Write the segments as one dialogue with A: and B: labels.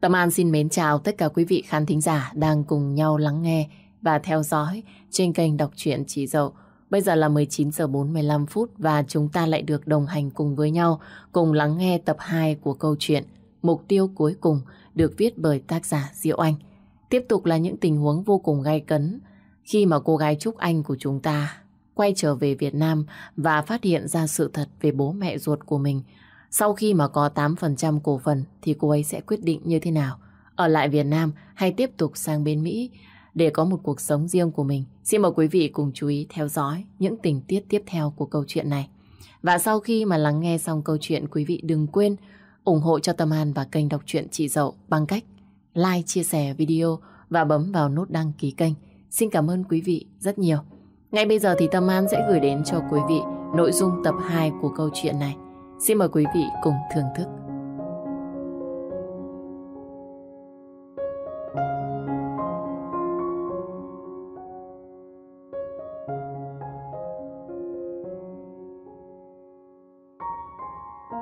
A: Tâm An xin mến chào tất cả quý vị khán thính giả đang cùng nhau lắng nghe và theo dõi trên kênh đọc truyện chỉ Dậu. Bây giờ là 19 giờ 45 phút và chúng ta lại được đồng hành cùng với nhau, cùng lắng nghe tập 2 của câu chuyện Mục tiêu cuối cùng, được viết bởi tác giả Diệu Anh. Tiếp tục là những tình huống vô cùng gay cấn khi mà cô gái Trúc Anh của chúng ta quay trở về Việt Nam và phát hiện ra sự thật về bố mẹ ruột của mình. Sau khi mà có 8% cổ phần thì cô ấy sẽ quyết định như thế nào? Ở lại Việt Nam hay tiếp tục sang bên Mỹ để có một cuộc sống riêng của mình? Xin mời quý vị cùng chú ý theo dõi những tình tiết tiếp theo của câu chuyện này. Và sau khi mà lắng nghe xong câu chuyện, quý vị đừng quên ủng hộ cho Tâm An và kênh đọc truyện Chị Dậu bằng cách like, chia sẻ video và bấm vào nút đăng ký kênh. Xin cảm ơn quý vị rất nhiều. Ngay bây giờ thì Tâm An sẽ gửi đến cho quý vị nội dung tập 2 của câu chuyện này. Xin mời quý vị cùng thưởng thức.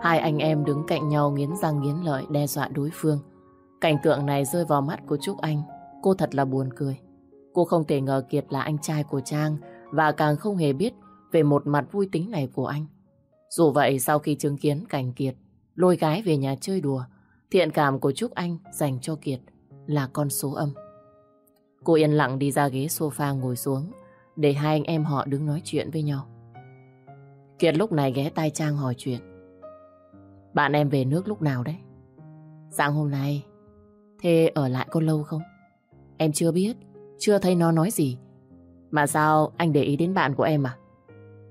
A: Hai anh em đứng cạnh nhau nghiến răng nghiến lợi đe dọa đối phương. Cảnh tượng này rơi vào mắt của Trúc Anh. Cô thật là buồn cười. Cô không thể ngờ Kiệt là anh trai của Trang và càng không hề biết về một mặt vui tính này của anh. Dù vậy, sau khi chứng kiến cảnh Kiệt lôi gái về nhà chơi đùa, thiện cảm của Trúc Anh dành cho Kiệt là con số âm. Cô yên lặng đi ra ghế sofa ngồi xuống để hai anh em họ đứng nói chuyện với nhau. Kiệt lúc này ghé tai Trang hỏi chuyện. Bạn em về nước lúc nào đấy? Sáng hôm nay. Thế ở lại có lâu không? Em chưa biết, chưa thấy nó nói gì. Mà sao anh để ý đến bạn của em à?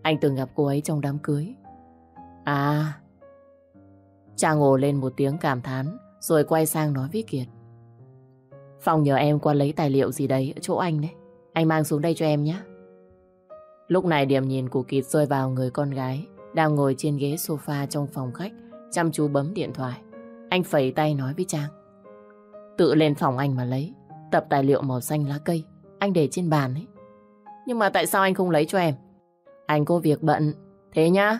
A: Anh từng gặp cô ấy trong đám cưới. À... Trang ngồi lên một tiếng cảm thán, rồi quay sang nói với Kiệt. Phòng nhờ em qua lấy tài liệu gì đấy ở chỗ anh đấy. Anh mang xuống đây cho em nhé. Lúc này điểm nhìn của Kiệt rơi vào người con gái đang ngồi trên ghế sofa trong phòng khách chăm chú bấm điện thoại. Anh phẩy tay nói với Trang. Tự lên phòng anh mà lấy. Tập tài liệu màu xanh lá cây. Anh để trên bàn ấy. Nhưng mà tại sao anh không lấy cho em? Anh có việc bận. Thế nhá.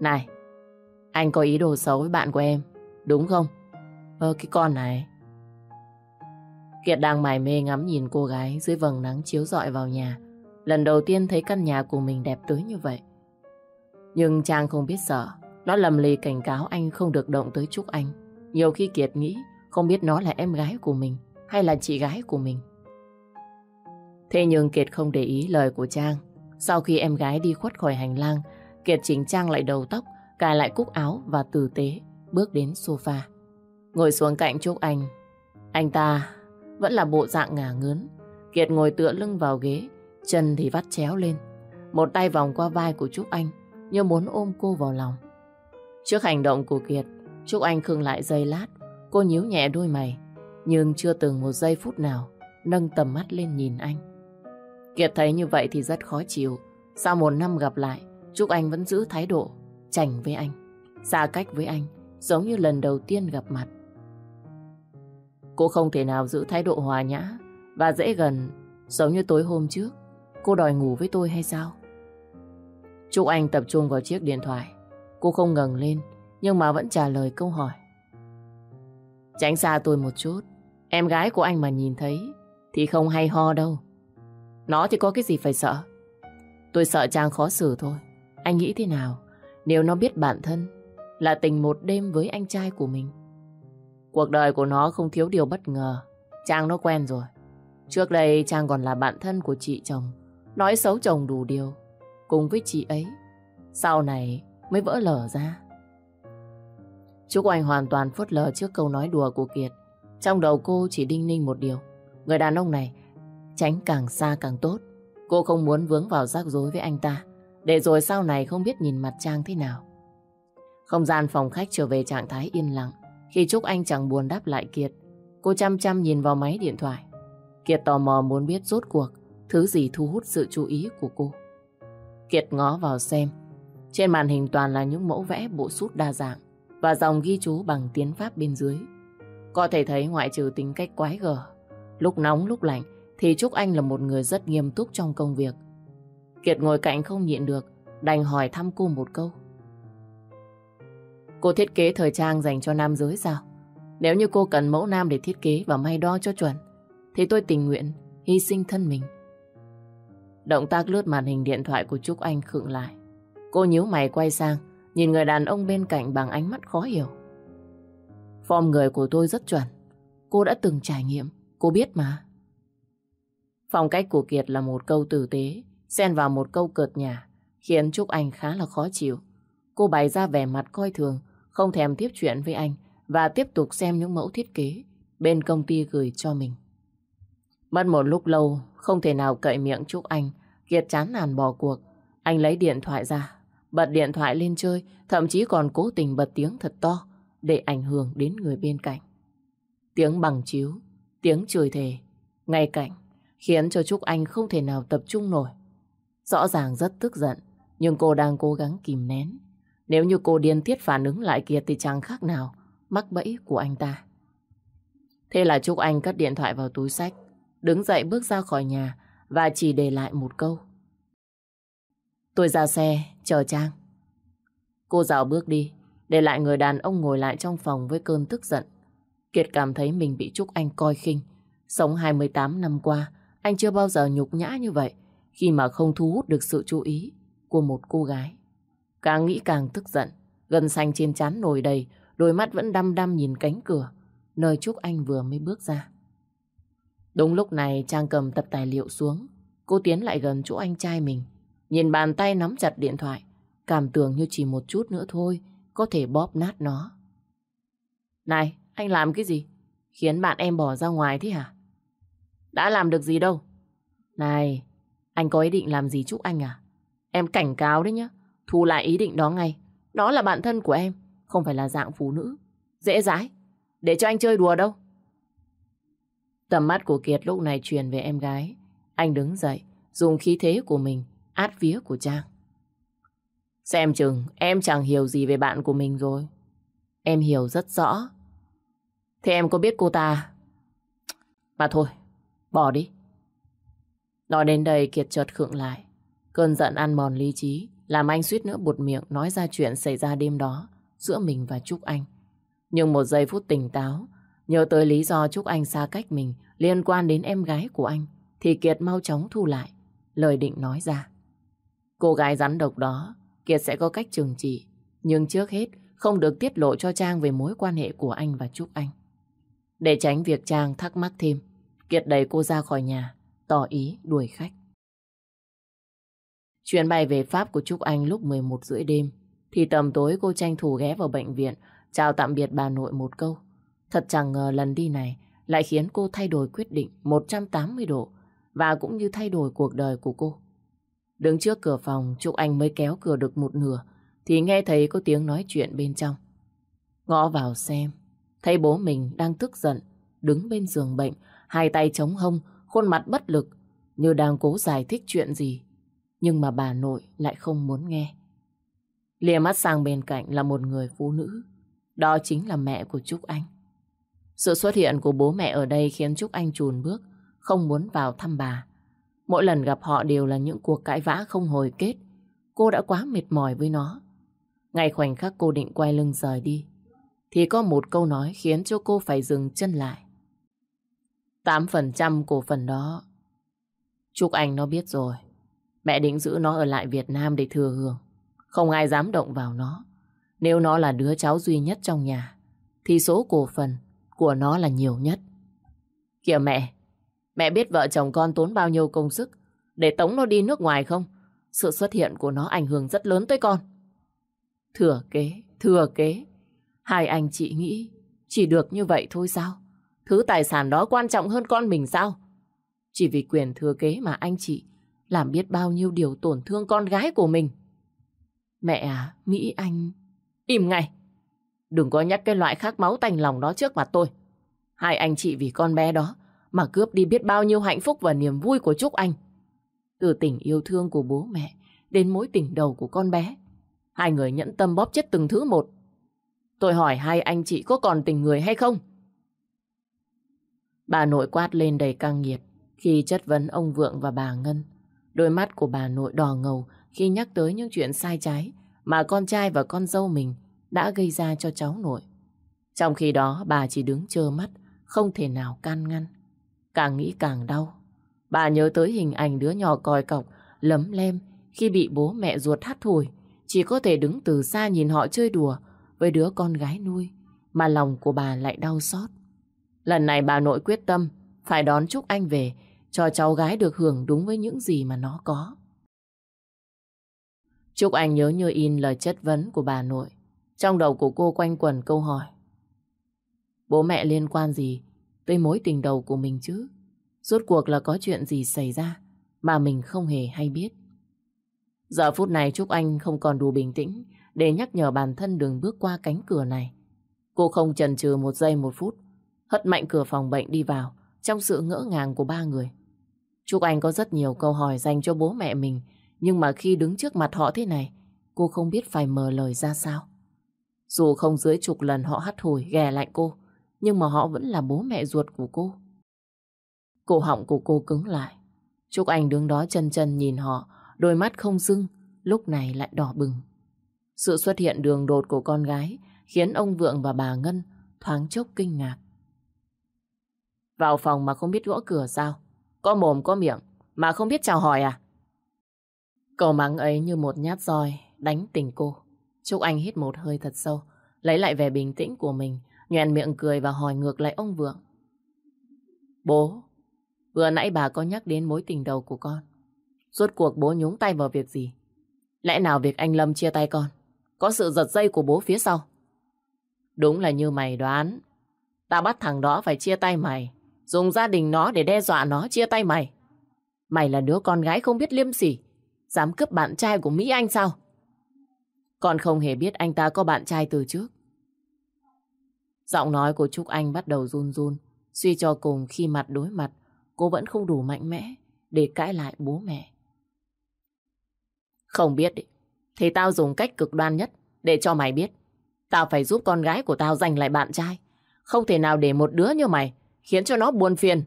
A: Này. Anh có ý đồ xấu với bạn của em. Đúng không? Ơ cái con này. Kiệt đang mải mê ngắm nhìn cô gái dưới vầng nắng chiếu rọi vào nhà. Lần đầu tiên thấy căn nhà của mình đẹp tới như vậy. Nhưng Trang không biết sợ. Nó lầm lì cảnh cáo anh không được động tới Trúc Anh. Nhiều khi Kiệt nghĩ không biết nó là em gái của mình hay là chị gái của mình. Thế nhưng Kiệt không để ý lời của Trang. Sau khi em gái đi khuất khỏi hành lang, Kiệt chỉnh Trang lại đầu tóc, cài lại cúc áo và tử tế, bước đến sofa. Ngồi xuống cạnh Trúc Anh. Anh ta vẫn là bộ dạng ngả ngớn. Kiệt ngồi tựa lưng vào ghế, chân thì vắt chéo lên. Một tay vòng qua vai của Trúc Anh, như muốn ôm cô vào lòng. Trước hành động của Kiệt, Trúc Anh khưng lại giây lát, cô nhíu nhẹ đôi mày, nhưng chưa từng một giây phút nào nâng tầm mắt lên nhìn anh. Kiệt thấy như vậy thì rất khó chịu. Sau một năm gặp lại, Trúc Anh vẫn giữ thái độ chảnh với anh, xa cách với anh, giống như lần đầu tiên gặp mặt. Cô không thể nào giữ thái độ hòa nhã và dễ gần, giống như tối hôm trước. Cô đòi ngủ với tôi hay sao? Trúc Anh tập trung vào chiếc điện thoại. Cô không ngẩng lên, nhưng mà vẫn trả lời câu hỏi. Tránh xa tôi một chút. Em gái của anh mà nhìn thấy thì không hay ho đâu. Nó thì có cái gì phải sợ. Tôi sợ Trang khó xử thôi. Anh nghĩ thế nào nếu nó biết bản thân, là tình một đêm với anh trai của mình? Cuộc đời của nó không thiếu điều bất ngờ. Trang nó quen rồi. Trước đây Trang còn là bạn thân của chị chồng. Nói xấu chồng đủ điều. Cùng với chị ấy. Sau này mới vỡ lở ra. Trúc Anh hoàn toàn phớt lờ trước câu nói đùa của Kiệt. Trong đầu cô chỉ đinh ninh một điều. Người đàn ông này, tránh càng xa càng tốt. Cô không muốn vướng vào rắc rối với anh ta. Để rồi sau này không biết nhìn mặt Trang thế nào. Không gian phòng khách trở về trạng thái yên lặng. Khi Trúc Anh chẳng buồn đáp lại Kiệt, cô chăm chăm nhìn vào máy điện thoại. Kiệt tò mò muốn biết rốt cuộc thứ gì thu hút sự chú ý của cô. Kiệt ngó vào xem. Trên màn hình toàn là những mẫu vẽ bộ sút đa dạng và dòng ghi chú bằng tiếng Pháp bên dưới. Có thể thấy ngoại trừ tính cách quái gở, lúc nóng lúc lạnh thì Trúc Anh là một người rất nghiêm túc trong công việc. Kiệt ngồi cạnh không nhịn được, đành hỏi thăm cô một câu. Cô thiết kế thời trang dành cho nam giới sao? Nếu như cô cần mẫu nam để thiết kế và may đo cho chuẩn, thì tôi tình nguyện hy sinh thân mình. Động tác lướt màn hình điện thoại của Trúc Anh khựng lại. Cô nhíu mày quay sang, nhìn người đàn ông bên cạnh bằng ánh mắt khó hiểu. Form người của tôi rất chuẩn. Cô đã từng trải nghiệm, cô biết mà. Phong cách của Kiệt là một câu tử tế, xen vào một câu cợt nhả, khiến Trúc Anh khá là khó chịu. Cô bày ra vẻ mặt coi thường, không thèm tiếp chuyện với anh và tiếp tục xem những mẫu thiết kế bên công ty gửi cho mình. Mất một lúc lâu, không thể nào cậy miệng Trúc Anh, Kiệt chán nản bỏ cuộc. Anh lấy điện thoại ra, bật điện thoại lên chơi, thậm chí còn cố tình bật tiếng thật to để ảnh hưởng đến người bên cạnh. Tiếng bằng chiếu, tiếng chửi thề, ngay cạnh, khiến cho Trúc Anh không thể nào tập trung nổi. Rõ ràng rất tức giận, nhưng cô đang cố gắng kìm nén. Nếu như cô điên tiết phản ứng lại kia thì chẳng khác nào mắc bẫy của anh ta. Thế là Trúc Anh cất điện thoại vào túi sách, đứng dậy bước ra khỏi nhà và chỉ để lại một câu. Tôi ra xe, chờ Trang. Cô dạo bước đi, để lại người đàn ông ngồi lại trong phòng với cơn tức giận. Kiệt cảm thấy mình bị Trúc Anh coi khinh. Sống 28 năm qua, anh chưa bao giờ nhục nhã như vậy khi mà không thu hút được sự chú ý của một cô gái. Càng nghĩ càng tức giận, gần xanh trên chán nổi đầy, đôi mắt vẫn đăm đăm nhìn cánh cửa, nơi Trúc Anh vừa mới bước ra. Đúng lúc này Trang cầm tập tài liệu xuống, cô tiến lại gần chỗ anh trai mình, nhìn bàn tay nắm chặt điện thoại, cảm tưởng như chỉ một chút nữa thôi, có thể bóp nát nó. Này, anh làm cái gì? Khiến bạn em bỏ ra ngoài thế hả? Đã làm được gì đâu. Này, anh có ý định làm gì chúc anh à? Em cảnh cáo đấy nhá. Thu lại ý định đó ngay. Đó là bạn thân của em, không phải là dạng phụ nữ. Dễ dãi. Để cho anh chơi đùa đâu. Tầm mắt của Kiệt lúc này truyền về em gái. Anh đứng dậy, dùng khí thế của mình át vía của Trang. Xem chừng em chẳng hiểu gì về bạn của mình rồi. Em hiểu rất rõ. Thế em có biết cô ta? Mà thôi, bỏ đi. Nói đến đây Kiệt chợt khựng lại. Cơn giận ăn mòn lý trí, làm anh suýt nữa bụt miệng nói ra chuyện xảy ra đêm đó giữa mình và Trúc Anh. Nhưng một giây phút tỉnh táo, nhớ tới lý do Trúc Anh xa cách mình liên quan đến em gái của anh, thì Kiệt mau chóng thu lại, lời định nói ra. Cô gái rắn độc đó, Kiệt sẽ có cách trừng trị, nhưng trước hết không được tiết lộ cho Trang về mối quan hệ của anh và Trúc Anh. Để tránh việc Trang thắc mắc thêm, Kiệt đẩy cô ra khỏi nhà, tỏ ý đuổi khách. Chuyến bay về Pháp của Trúc Anh lúc 11 rưỡi đêm, thì tầm tối cô tranh thủ ghé vào bệnh viện, chào tạm biệt bà nội một câu. Thật chẳng ngờ lần đi này lại khiến cô thay đổi quyết định 180 độ và cũng như thay đổi cuộc đời của cô. Đứng trước cửa phòng, Trúc Anh mới kéo cửa được một nửa thì nghe thấy có tiếng nói chuyện bên trong. Ngõ vào xem, thấy bố mình đang tức giận, đứng bên giường bệnh, hai tay chống hông, khuôn mặt bất lực, như đang cố giải thích chuyện gì. Nhưng mà bà nội lại không muốn nghe. Lìa mắt sang bên cạnh là một người phụ nữ. Đó chính là mẹ của Trúc Anh. Sự xuất hiện của bố mẹ ở đây khiến Trúc Anh chùn bước, không muốn vào thăm bà. Mỗi lần gặp họ đều là những cuộc cãi vã không hồi kết. Cô đã quá mệt mỏi với nó. Ngay khoảnh khắc cô định quay lưng rời đi, thì có một câu nói khiến cho cô phải dừng chân lại. 8% cổ phần đó. Trúc Anh nó biết rồi. Mẹ định giữ nó ở lại Việt Nam để thừa hưởng. Không ai dám động vào nó. Nếu nó là đứa cháu duy nhất trong nhà, thì số cổ phần của nó là nhiều nhất. Kìa mẹ, mẹ biết vợ chồng con tốn bao nhiêu công sức để tống nó đi nước ngoài không? Sự xuất hiện của nó ảnh hưởng rất lớn tới con. Thừa kế, thừa kế. Hai anh chị nghĩ chỉ được như vậy thôi sao? Thứ tài sản đó quan trọng hơn con mình sao? Chỉ vì quyền thừa kế mà anh chị làm biết bao nhiêu điều tổn thương con gái của mình. Mẹ à, nghĩ anh... Im ngay! Đừng có nhắc cái loại khác máu tanh lòng đó trước mặt tôi. Hai anh chị vì con bé đó mà cướp đi biết bao nhiêu hạnh phúc và niềm vui của Trúc Anh. Từ tình yêu thương của bố mẹ đến mối tình đầu của con bé. Hai người nhẫn tâm bóp chết từng thứ một. Tôi hỏi hai anh chị có còn tình người hay không? Bà nội quát lên đầy căng nhiệt khi chất vấn ông Vượng và bà Ngân. Đôi mắt của bà nội đỏ ngầu khi nhắc tới những chuyện sai trái mà con trai và con dâu mình đã gây ra cho cháu nội. Trong khi đó bà chỉ đứng trơ mắt, không thể nào can ngăn. Càng nghĩ càng đau. Bà nhớ tới hình ảnh đứa nhỏ còi cọc, lấm lem khi bị bố mẹ ruột hắt thổi. Chỉ có thể đứng từ xa nhìn họ chơi đùa với đứa con gái nuôi, mà lòng của bà lại đau xót. Lần này bà nội quyết tâm phải đón Trúc Anh về cho cháu gái được hưởng đúng với những gì mà nó có. Trúc Anh nhớ như in lời chất vấn của bà nội. Trong đầu của cô quanh quẩn câu hỏi. Bố mẹ liên quan gì tới mối tình đầu của mình chứ? Rốt cuộc là có chuyện gì xảy ra mà mình không hề hay biết. Giờ phút này Trúc Anh không còn đủ bình tĩnh để nhắc nhở bản thân đừng bước qua cánh cửa này. Cô không chần chừ một giây một phút, hất mạnh cửa phòng bệnh đi vào trong sự ngỡ ngàng của ba người. Trúc Anh có rất nhiều câu hỏi dành cho bố mẹ mình, nhưng mà khi đứng trước mặt họ thế này, cô không biết phải mở lời ra sao. Dù không dưới chục lần họ hắt hủi ghè lạnh cô, nhưng mà họ vẫn là bố mẹ ruột của cô. Cổ họng của cô cứng lại. Trúc Anh đứng đó chân chân nhìn họ, đôi mắt không dưng, lúc này lại đỏ bừng. Sự xuất hiện đường đột của con gái khiến ông Vượng và bà Ngân thoáng chốc kinh ngạc. Vào phòng mà không biết gõ cửa sao? Có mồm có miệng mà không biết chào hỏi à? Cầu mắng ấy như một nhát roi đánh tỉnh cô. Trúc Anh hít một hơi thật sâu, lấy lại vẻ bình tĩnh của mình, nhoèn miệng cười và hỏi ngược lại ông Vượng. Bố, vừa nãy bà có nhắc đến mối tình đầu của con. Rốt cuộc bố nhúng tay vào việc gì? Lẽ nào việc anh Lâm chia tay con? Có sự giật dây của bố phía sau? Đúng là như mày đoán. ta bắt thằng đó phải chia tay mày. Dùng gia đình nó để đe dọa nó chia tay mày. Mày là đứa con gái không biết liêm sỉ. Dám cướp bạn trai của Mỹ Anh sao? Con không hề biết anh ta có bạn trai từ trước. Giọng nói của Trúc Anh bắt đầu run run. Suy cho cùng khi mặt đối mặt, cô vẫn không đủ mạnh mẽ để cãi lại bố mẹ. Không biết đi. Thì tao dùng cách cực đoan nhất để cho mày biết. Tao phải giúp con gái của tao giành lại bạn trai. Không thể nào để một đứa như mày khiến cho nó buồn phiền.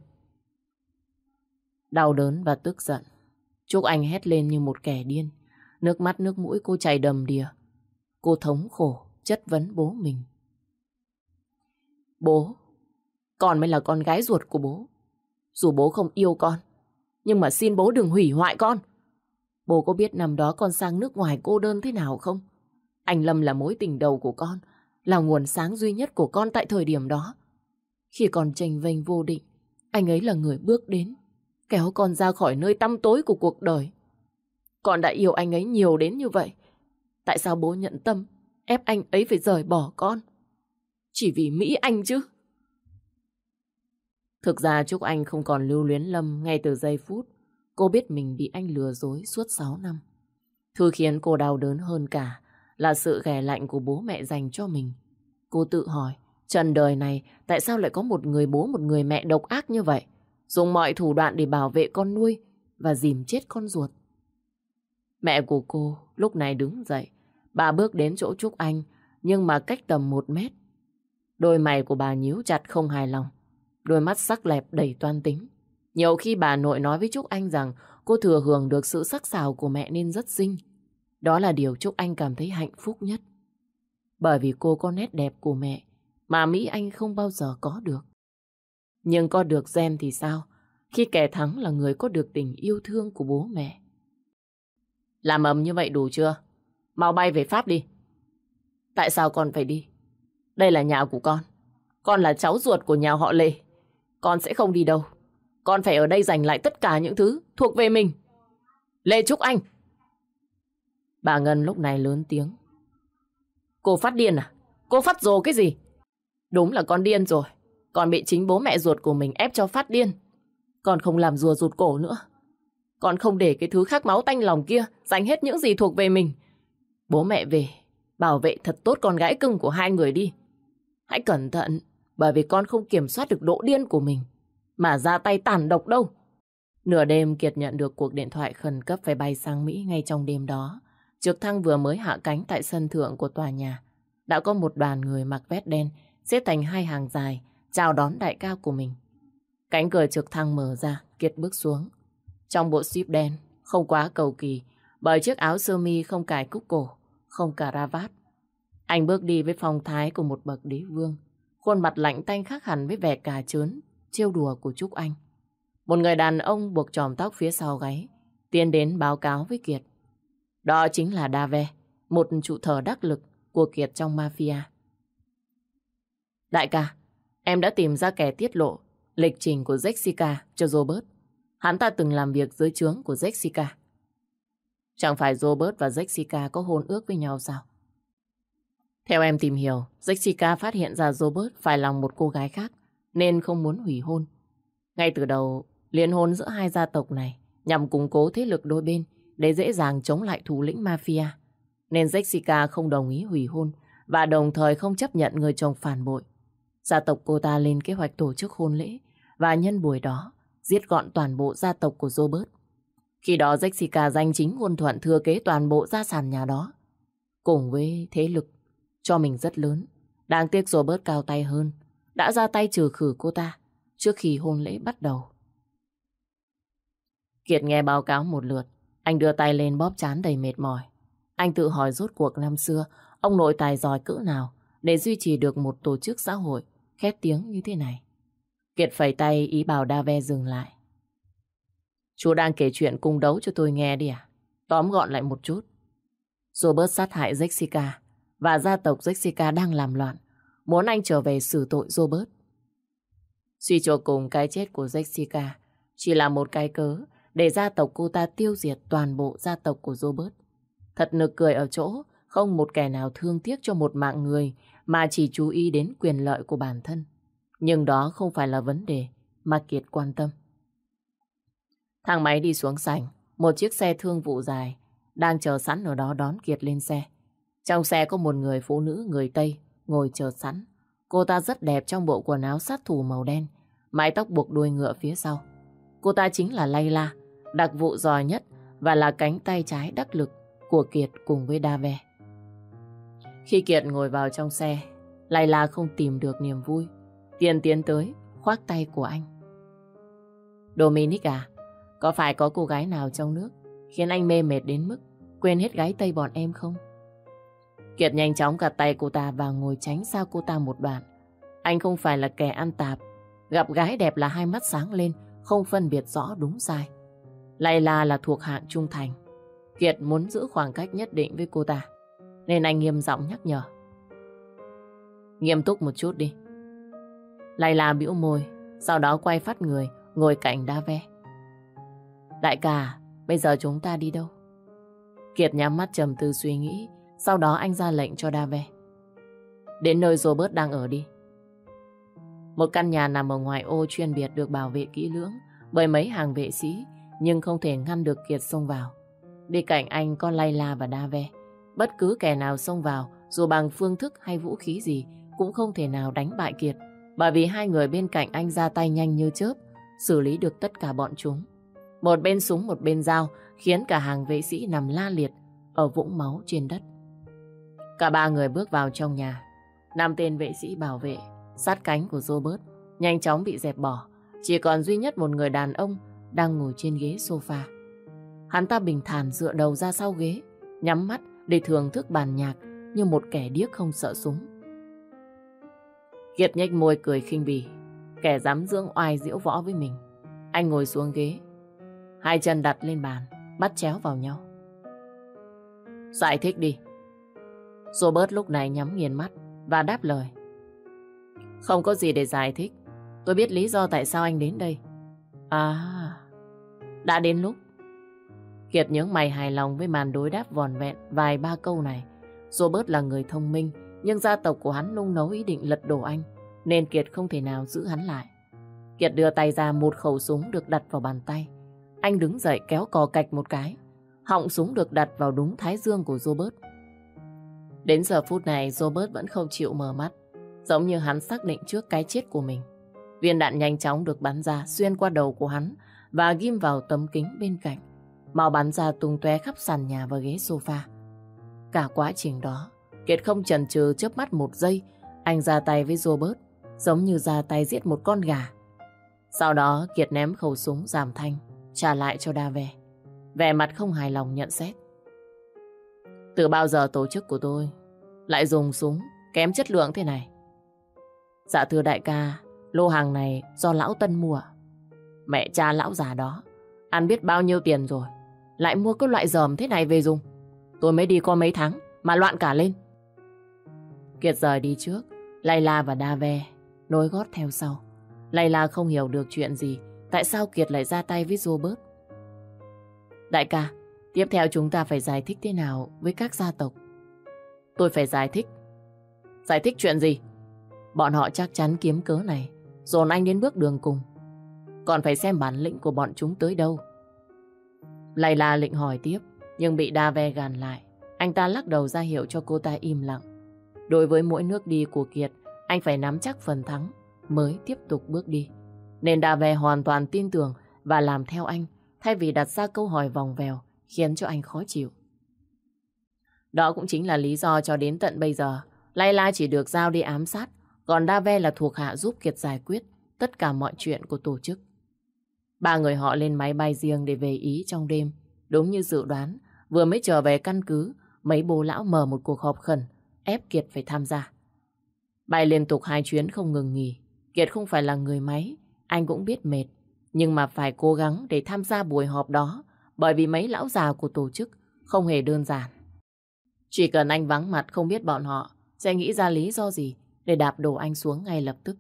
A: Đau đớn và tức giận. Trúc Anh hét lên như một kẻ điên. Nước mắt nước mũi cô chảy đầm đìa. Cô thống khổ, chất vấn bố mình. Bố, con mới là con gái ruột của bố. Dù bố không yêu con, nhưng mà xin bố đừng hủy hoại con. Bố có biết năm đó con sang nước ngoài cô đơn thế nào không? Anh Lâm là mối tình đầu của con, là nguồn sáng duy nhất của con tại thời điểm đó. Khi còn tranh vênh vô định, anh ấy là người bước đến, kéo con ra khỏi nơi tăm tối của cuộc đời. Con đã yêu anh ấy nhiều đến như vậy. Tại sao bố nhận tâm, ép anh ấy phải rời bỏ con? Chỉ vì Mỹ Anh chứ. Thực ra Trúc Anh không còn lưu luyến Lâm ngay từ giây phút cô biết mình bị anh lừa dối suốt 6 năm. Thứ khiến cô đau đớn hơn cả là sự ghẻ lạnh của bố mẹ dành cho mình. Cô tự hỏi, trần đời này, tại sao lại có một người bố, một người mẹ độc ác như vậy? Dùng mọi thủ đoạn để bảo vệ con nuôi và dìm chết con ruột. Mẹ của cô lúc này đứng dậy. Bà bước đến chỗ Trúc Anh, nhưng mà cách tầm một mét. Đôi mày của bà nhíu chặt không hài lòng. Đôi mắt sắc lẹp đầy toan tính. Nhiều khi bà nội nói với Trúc Anh rằng cô thừa hưởng được sự sắc sảo của mẹ nên rất xinh. Đó là điều Trúc Anh cảm thấy hạnh phúc nhất. Bởi vì cô có nét đẹp của mẹ mà Mỹ Anh không bao giờ có được. Nhưng có được gen thì sao? Khi kẻ thắng là người có được tình yêu thương của bố mẹ. Làm ầm như vậy đủ chưa? Mau bay về Pháp đi. Tại sao con phải đi? Đây là nhà của con. Con là cháu ruột của nhà họ Lê. Con sẽ không đi đâu. Con phải ở đây giành lại tất cả những thứ thuộc về mình. Lê Trúc Anh! Bà Ngân lúc này lớn tiếng. Cô phát điên à? Cô phát rồ cái gì? Đúng là con điên rồi. Con bị chính bố mẹ ruột của mình ép cho phát điên. Con không làm rùa rụt cổ nữa. Con không để cái thứ khắc máu tanh lòng kia giành hết những gì thuộc về mình. Bố mẹ về, bảo vệ thật tốt con gái cưng của hai người đi. Hãy cẩn thận, bởi vì con không kiểm soát được độ điên của mình mà ra tay tàn độc đâu. Nửa đêm Kiệt nhận được cuộc điện thoại khẩn cấp phải bay sang Mỹ ngay trong đêm đó. Trực thăng vừa mới hạ cánh tại sân thượng của tòa nhà. Đã có một đoàn người mặc vest đen xếp thành hai hàng dài chào đón đại cao của mình. Cánh cửa trực thăng mở ra, Kiệt bước xuống. Trong bộ ship đen, không quá cầu kỳ, bởi chiếc áo sơ mi không cài cúc cổ, không cà ra vát. Anh bước đi với phong thái của một bậc đế vương. khuôn mặt lạnh tanh khác hẳn với vẻ cà chớn, trêu đùa của Trúc Anh. Một người đàn ông buộc tròm tóc phía sau gáy, tiến đến báo cáo với Kiệt. Đó chính là Dave, một trụ thờ đắc lực của Kiệt trong mafia. Đại ca, em đã tìm ra kẻ tiết lộ lịch trình của Jessica cho Robert. Hắn ta từng làm việc dưới trướng của Jessica. Chẳng phải Robert và Jessica có hôn ước với nhau sao? Theo em tìm hiểu, Jessica phát hiện ra Robert phải lòng một cô gái khác, nên không muốn hủy hôn. Ngay từ đầu, liên hôn giữa hai gia tộc này nhằm củng cố thế lực đôi bên để dễ dàng chống lại thủ lĩnh mafia. Nên Jessica không đồng ý hủy hôn và đồng thời không chấp nhận người chồng phản bội. Gia tộc cô ta lên kế hoạch tổ chức hôn lễ và nhân buổi đó giết gọn toàn bộ gia tộc của Robert. Khi đó Jessica danh chính ngôn thuận thừa kế toàn bộ gia sản nhà đó. Cùng với thế lực cho mình rất lớn. Đáng tiếc Robert cao tay hơn. Đã ra tay trừ khử cô ta trước khi hôn lễ bắt đầu. Kiệt nghe báo cáo một lượt. Anh đưa tay lên bóp chán đầy mệt mỏi. Anh tự hỏi rốt cuộc năm xưa, ông nội tài giỏi cỡ nào để duy trì được một tổ chức xã hội khét tiếng như thế này. Kiệt phẩy tay, ý bảo Dave dừng lại. Chú đang kể chuyện cung đấu cho tôi nghe đi à? Tóm gọn lại một chút. Robert sát hại Jessica, và gia tộc Jessica đang làm loạn. Muốn anh trở về xử tội Robert. Suy cho cùng, cái chết của Jessica chỉ là một cái cớ để gia tộc cô ta tiêu diệt toàn bộ gia tộc của Robert. Thật nực cười ở chỗ, không một kẻ nào thương tiếc cho một mạng người mà chỉ chú ý đến quyền lợi của bản thân. Nhưng đó không phải là vấn đề mà Kiệt quan tâm. Thang máy đi xuống sảnh, một chiếc xe thương vụ dài đang chờ sẵn ở đó đón Kiệt lên xe. Trong xe có một người phụ nữ người Tây ngồi chờ sẵn. Cô ta rất đẹp trong bộ quần áo sát thủ màu đen, mái tóc buộc đuôi ngựa phía sau. Cô ta chính là Layla, đặc vụ giỏi nhất và là cánh tay trái đắc lực của Kiệt cùng với Dave. Khi Kiệt ngồi vào trong xe, Layla không tìm được niềm vui. Tiền tiến tới, khoác tay của anh. Dominic à, có phải có cô gái nào trong nước khiến anh mê mệt đến mức quên hết gái Tây bọn em không? Kiệt nhanh chóng gạt tay cô ta và ngồi tránh xa cô ta một đoạn. Anh không phải là kẻ ăn tạp. Gặp gái đẹp là hai mắt sáng lên, không phân biệt rõ đúng sai. Layla là thuộc hạng trung thành. Kiệt muốn giữ khoảng cách nhất định với cô ta. Nên anh nghiêm giọng nhắc nhở. Nghiêm túc một chút đi. Layla bĩu môi, sau đó quay phát người, ngồi cạnh Dave. Đại ca, bây giờ chúng ta đi đâu? Kiệt nhắm mắt trầm tư suy nghĩ, sau đó anh ra lệnh cho Dave. Đến nơi Robert đang ở đi. Một căn nhà nằm ở ngoài ô chuyên biệt được bảo vệ kỹ lưỡng bởi mấy hàng vệ sĩ, nhưng không thể ngăn được Kiệt xông vào. Đi cạnh anh có Layla và Dave. Bất cứ kẻ nào xông vào, dù bằng phương thức hay vũ khí gì, cũng không thể nào đánh bại Kiệt, bởi vì hai người bên cạnh anh ra tay nhanh như chớp, xử lý được tất cả bọn chúng. Một bên súng một bên dao khiến cả hàng vệ sĩ nằm la liệt ở vũng máu trên đất. Cả ba người bước vào trong nhà. Năm tên vệ sĩ bảo vệ, sát cánh của Robert, nhanh chóng bị dẹp bỏ. Chỉ còn duy nhất một người đàn ông đang ngồi trên ghế sofa. Hắn ta bình thản dựa đầu ra sau ghế, nhắm mắt để thưởng thức bàn nhạc như một kẻ điếc không sợ súng. Kiệt nhếch môi cười khinh bỉ, kẻ dám dưỡng oai diễu võ với mình. Anh ngồi xuống ghế, hai chân đặt lên bàn, bắt chéo vào nhau. Giải thích đi. Robert lúc này nhắm nghiền mắt và đáp lời. Không có gì để giải thích. Tôi biết lý do tại sao anh đến đây. À, đã đến lúc. Kiệt nhớ mày hài lòng với màn đối đáp vòn vẹn vài ba câu này. Robert là người thông minh, nhưng gia tộc của hắn nung nấu ý định lật đổ anh, nên Kiệt không thể nào giữ hắn lại. Kiệt đưa tay ra một khẩu súng được đặt vào bàn tay. Anh đứng dậy kéo cò cạch một cái. Họng súng được đặt vào đúng thái dương của Robert. Đến giờ phút này Robert vẫn không chịu mở mắt, giống như hắn xác định trước cái chết của mình. Viên đạn nhanh chóng được bắn ra xuyên qua đầu của hắn và ghim vào tấm kính bên cạnh. Màu bắn ra tung tóe khắp sàn nhà và ghế sofa. Cả quá trình đó, Kiệt không chần chừ chớp mắt một giây, anh ra tay với Robert, giống như ra tay giết một con gà. Sau đó Kiệt ném khẩu súng giảm thanh, trả lại cho Đa Vẻ. Vẻ mặt không hài lòng nhận xét. Từ bao giờ tổ chức của tôi lại dùng súng kém chất lượng thế này? Dạ thưa đại ca, lô hàng này do lão Tân mua. Mẹ cha lão già đó, ăn biết bao nhiêu tiền rồi. Lại mua cái loại dòm thế này về dùng. Tôi mới đi có mấy tháng mà loạn cả lên. Kiệt rời đi trước, Layla và Dave nối gót theo sau. Layla không hiểu được chuyện gì, tại sao Kiệt lại ra tay với Robert. Đại ca, tiếp theo chúng ta phải giải thích thế nào với các gia tộc? Tôi phải giải thích. Giải thích chuyện gì? Bọn họ chắc chắn kiếm cớ này, dồn anh đến bước đường cùng. Còn phải xem bản lĩnh của bọn chúng tới đâu. Layla lịnh hỏi tiếp, nhưng bị Dave gàn lại. Anh ta lắc đầu ra hiệu cho cô ta im lặng. Đối với mỗi nước đi của Kiệt, anh phải nắm chắc phần thắng mới tiếp tục bước đi. Nên Dave hoàn toàn tin tưởng và làm theo anh, thay vì đặt ra câu hỏi vòng vèo, khiến cho anh khó chịu. Đó cũng chính là lý do cho đến tận bây giờ, Layla chỉ được giao đi ám sát, còn Dave là thuộc hạ giúp Kiệt giải quyết tất cả mọi chuyện của tổ chức. Ba người họ lên máy bay riêng để về Ý trong đêm. Đúng như dự đoán, vừa mới trở về căn cứ, mấy bố lão mở một cuộc họp khẩn, ép Kiệt phải tham gia. Bay liên tục hai chuyến không ngừng nghỉ. Kiệt không phải là người máy, anh cũng biết mệt. Nhưng mà phải cố gắng để tham gia buổi họp đó, bởi vì mấy lão già của tổ chức không hề đơn giản. Chỉ cần anh vắng mặt không biết bọn họ sẽ nghĩ ra lý do gì để đạp đổ anh xuống ngay lập tức.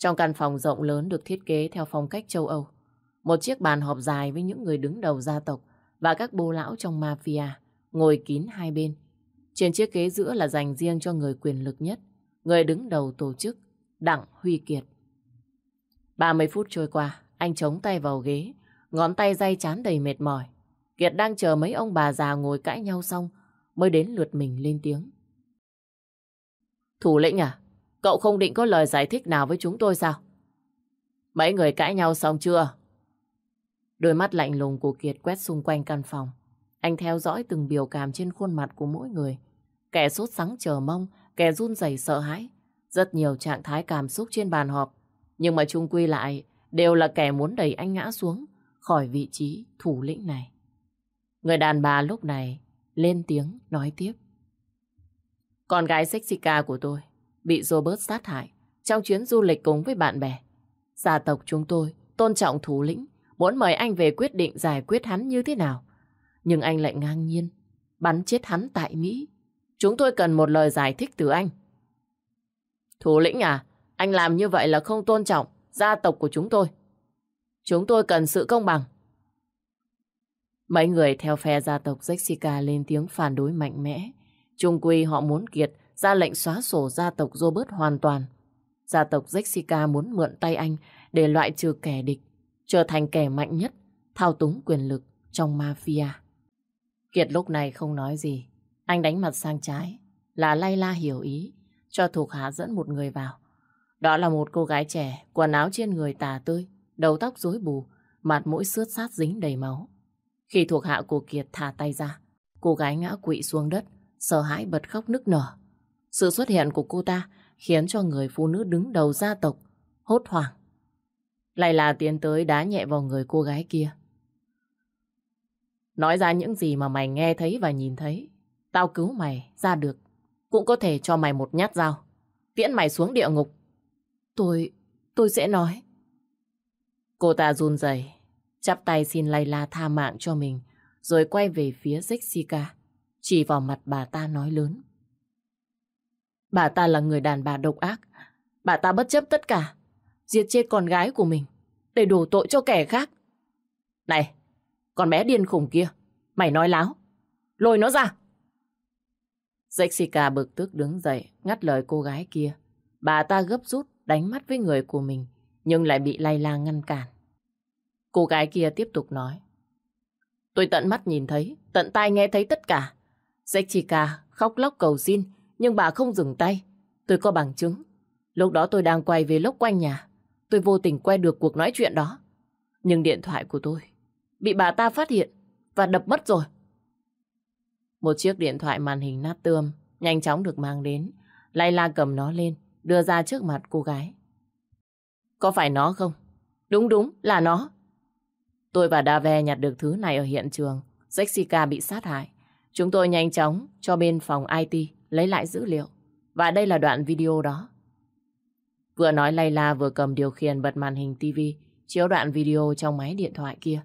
A: Trong căn phòng rộng lớn được thiết kế theo phong cách châu Âu, một chiếc bàn họp dài với những người đứng đầu gia tộc và các bô lão trong mafia ngồi kín hai bên. Trên chiếc ghế giữa là dành riêng cho người quyền lực nhất, người đứng đầu tổ chức, Đặng Huy Kiệt. 30 phút trôi qua, anh chống tay vào ghế, ngón tay day chán đầy mệt mỏi. Kiệt đang chờ mấy ông bà già ngồi cãi nhau xong mới đến lượt mình lên tiếng. Thủ lĩnh à, cậu không định có lời giải thích nào với chúng tôi sao? Mấy người cãi nhau xong chưa? Đôi mắt lạnh lùng của Kiệt quét xung quanh căn phòng. Anh theo dõi từng biểu cảm trên khuôn mặt của mỗi người. Kẻ sốt sắng chờ mong, kẻ run rẩy sợ hãi. Rất nhiều trạng thái cảm xúc trên bàn họp. Nhưng mà chung quy lại đều là kẻ muốn đẩy anh ngã xuống khỏi vị trí thủ lĩnh này. Người đàn bà lúc này lên tiếng nói tiếp. Con gái Jessica của tôi bị Robert sát hại trong chuyến du lịch cùng với bạn bè. Gia tộc chúng tôi tôn trọng thủ lĩnh, muốn mời anh về quyết định giải quyết hắn như thế nào. Nhưng anh lại ngang nhiên, bắn chết hắn tại Mỹ. Chúng tôi cần một lời giải thích từ anh. Thủ lĩnh à, anh làm như vậy là không tôn trọng gia tộc của chúng tôi. Chúng tôi cần sự công bằng. Mấy người theo phe gia tộc Jessica lên tiếng phản đối mạnh mẽ. Trung quy họ muốn Kiệt ra lệnh xóa sổ gia tộc Robert hoàn toàn. Gia tộc Jessica muốn mượn tay anh để loại trừ kẻ địch, trở thành kẻ mạnh nhất, thao túng quyền lực trong mafia. Kiệt lúc này không nói gì. Anh đánh mặt sang trái, là lay la hiểu ý, cho thuộc hạ dẫn một người vào. Đó là một cô gái trẻ, quần áo trên người tà tươi, đầu tóc rối bù, mặt mũi xước sát dính đầy máu. Khi thuộc hạ của Kiệt thả tay ra, cô gái ngã quỵ xuống đất, sợ hãi bật khóc nức nở. Sự xuất hiện của cô ta khiến cho người phụ nữ đứng đầu gia tộc hốt hoảng. Lại là tiến tới đá nhẹ vào người cô gái kia. Nói ra những gì mà mày nghe thấy và nhìn thấy. Tao cứu mày ra được. Cũng có thể cho mày một nhát dao. Tiễn mày xuống địa ngục. Tôi... tôi sẽ nói. Cô ta run rẩy chắp tay xin Layla tha mạng cho mình, rồi quay về phía Jessica, chỉ vào mặt bà ta nói lớn. Bà ta là người đàn bà độc ác, bà ta bất chấp tất cả, giết chết con gái của mình, để đổ tội cho kẻ khác. Này, con bé điên khủng kia, mày nói láo, lôi nó ra. Jessica bực tức đứng dậy, ngắt lời cô gái kia. Bà ta gấp rút đánh mắt với người của mình, nhưng lại bị Layla ngăn cản. Cô gái kia tiếp tục nói. Tôi tận mắt nhìn thấy, tận tai nghe thấy tất cả. Jessica khóc lóc cầu xin, nhưng bà không dừng tay. Tôi có bằng chứng. Lúc đó tôi đang quay về lốc quanh nhà. Tôi vô tình quay được cuộc nói chuyện đó. Nhưng điện thoại của tôi bị bà ta phát hiện và đập mất rồi. Một chiếc điện thoại màn hình nát tươm nhanh chóng được mang đến. Layla cầm nó lên, đưa ra trước mặt cô gái. Có phải nó không? Đúng đúng, là nó. Tôi và Dave nhặt được thứ này ở hiện trường. Jessica bị sát hại. Chúng tôi nhanh chóng cho bên phòng IT lấy lại dữ liệu. Và đây là đoạn video đó. Vừa nói Layla vừa cầm điều khiển bật màn hình tivi chiếu đoạn video trong máy điện thoại kia.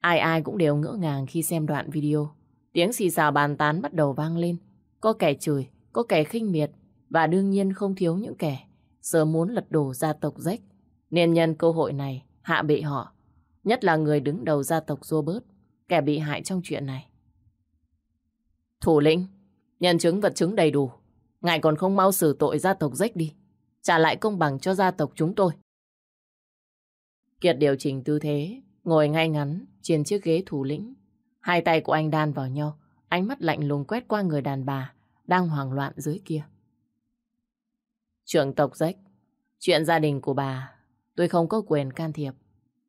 A: Ai ai cũng đều ngỡ ngàng khi xem đoạn video. Tiếng xì xào bàn tán bắt đầu vang lên. Có kẻ chửi, có kẻ khinh miệt và đương nhiên không thiếu những kẻ sớm muốn lật đổ gia tộc rách nên nhân cơ hội này hạ bệ họ. Nhất là người đứng đầu gia tộc Robert, kẻ bị hại trong chuyện này. Thủ lĩnh, nhân chứng vật chứng đầy đủ. Ngài còn không mau xử tội gia tộc rách đi. Trả lại công bằng cho gia tộc chúng tôi. Kiệt điều chỉnh tư thế, ngồi ngay ngắn trên chiếc ghế thủ lĩnh. Hai tay của anh đan vào nhau, ánh mắt lạnh lùng quét qua người đàn bà đang hoảng loạn dưới kia. Trưởng tộc rách, chuyện gia đình của bà tôi không có quyền can thiệp.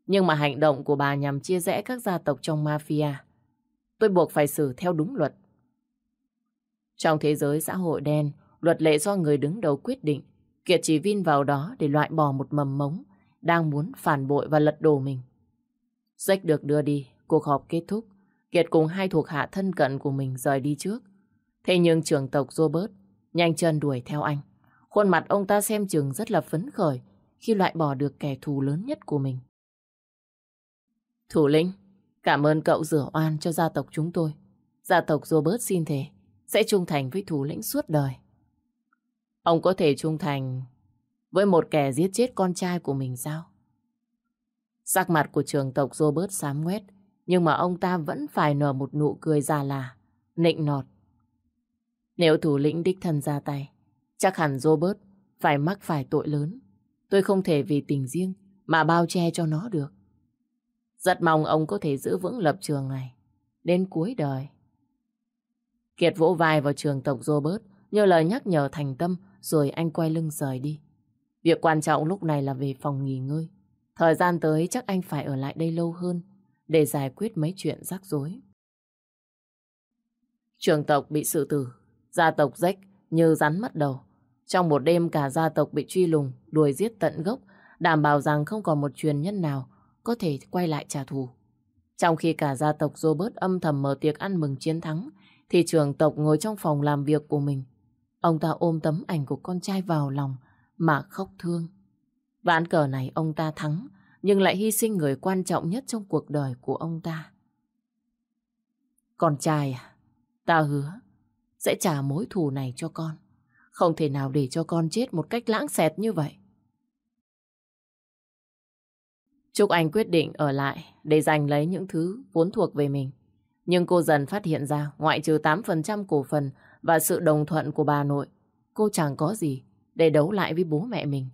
A: Nhưng mà hành động của bà nhằm chia rẽ các gia tộc trong mafia. Tôi buộc phải xử theo đúng luật. Trong thế giới xã hội đen, luật lệ do người đứng đầu quyết định. Kiệt chỉ vin vào đó để loại bỏ một mầm mống đang muốn phản bội và lật đổ mình. Jack được đưa đi, cuộc họp kết thúc. Kiệt cùng hai thuộc hạ thân cận của mình rời đi trước. Thế nhưng trưởng tộc Robert nhanh chân đuổi theo anh. Khuôn mặt ông ta xem chừng rất là phấn khởi khi loại bỏ được kẻ thù lớn nhất của mình. Thủ lĩnh, cảm ơn cậu rửa oan cho gia tộc chúng tôi. Gia tộc Robert xin thề sẽ trung thành với thủ lĩnh suốt đời. Ông có thể trung thành với một kẻ giết chết con trai của mình sao? Sắc mặt của trường tộc Robert xám ngoét, nhưng mà ông ta vẫn phải nở một nụ cười già là, nịnh nọt. Nếu thủ lĩnh đích thân ra tay, chắc hẳn Robert phải mắc phải tội lớn. Tôi không thể vì tình riêng mà bao che cho nó được. Rất mong ông có thể giữ vững lập trường này đến cuối đời. Kiệt vỗ vai vào trường tộc Robert như lời nhắc nhở thành tâm rồi anh quay lưng rời đi. Việc quan trọng lúc này là về phòng nghỉ ngơi. Thời gian tới chắc anh phải ở lại đây lâu hơn để giải quyết mấy chuyện rắc rối. Trường tộc bị sự tử, gia tộc rách như rắn mất đầu. Trong một đêm cả gia tộc bị truy lùng, đuổi giết tận gốc, đảm bảo rằng không còn một truyền nhân nào có thể quay lại trả thù. Trong khi cả gia tộc Robert âm thầm mở tiệc ăn mừng chiến thắng, thì trường tộc ngồi trong phòng làm việc của mình. Ông ta ôm tấm ảnh của con trai vào lòng mà khóc thương. Ván cờ này ông ta thắng, nhưng lại hy sinh người quan trọng nhất trong cuộc đời của ông ta. Con trai à, ta hứa sẽ trả mối thù này cho con. Không thể nào để cho con chết một cách lãng xẹt như vậy. Trúc Anh quyết định ở lại để giành lấy những thứ vốn thuộc về mình. Nhưng cô dần phát hiện ra ngoại trừ 8% cổ phần và sự đồng thuận của bà nội, cô chẳng có gì để đấu lại với bố mẹ mình.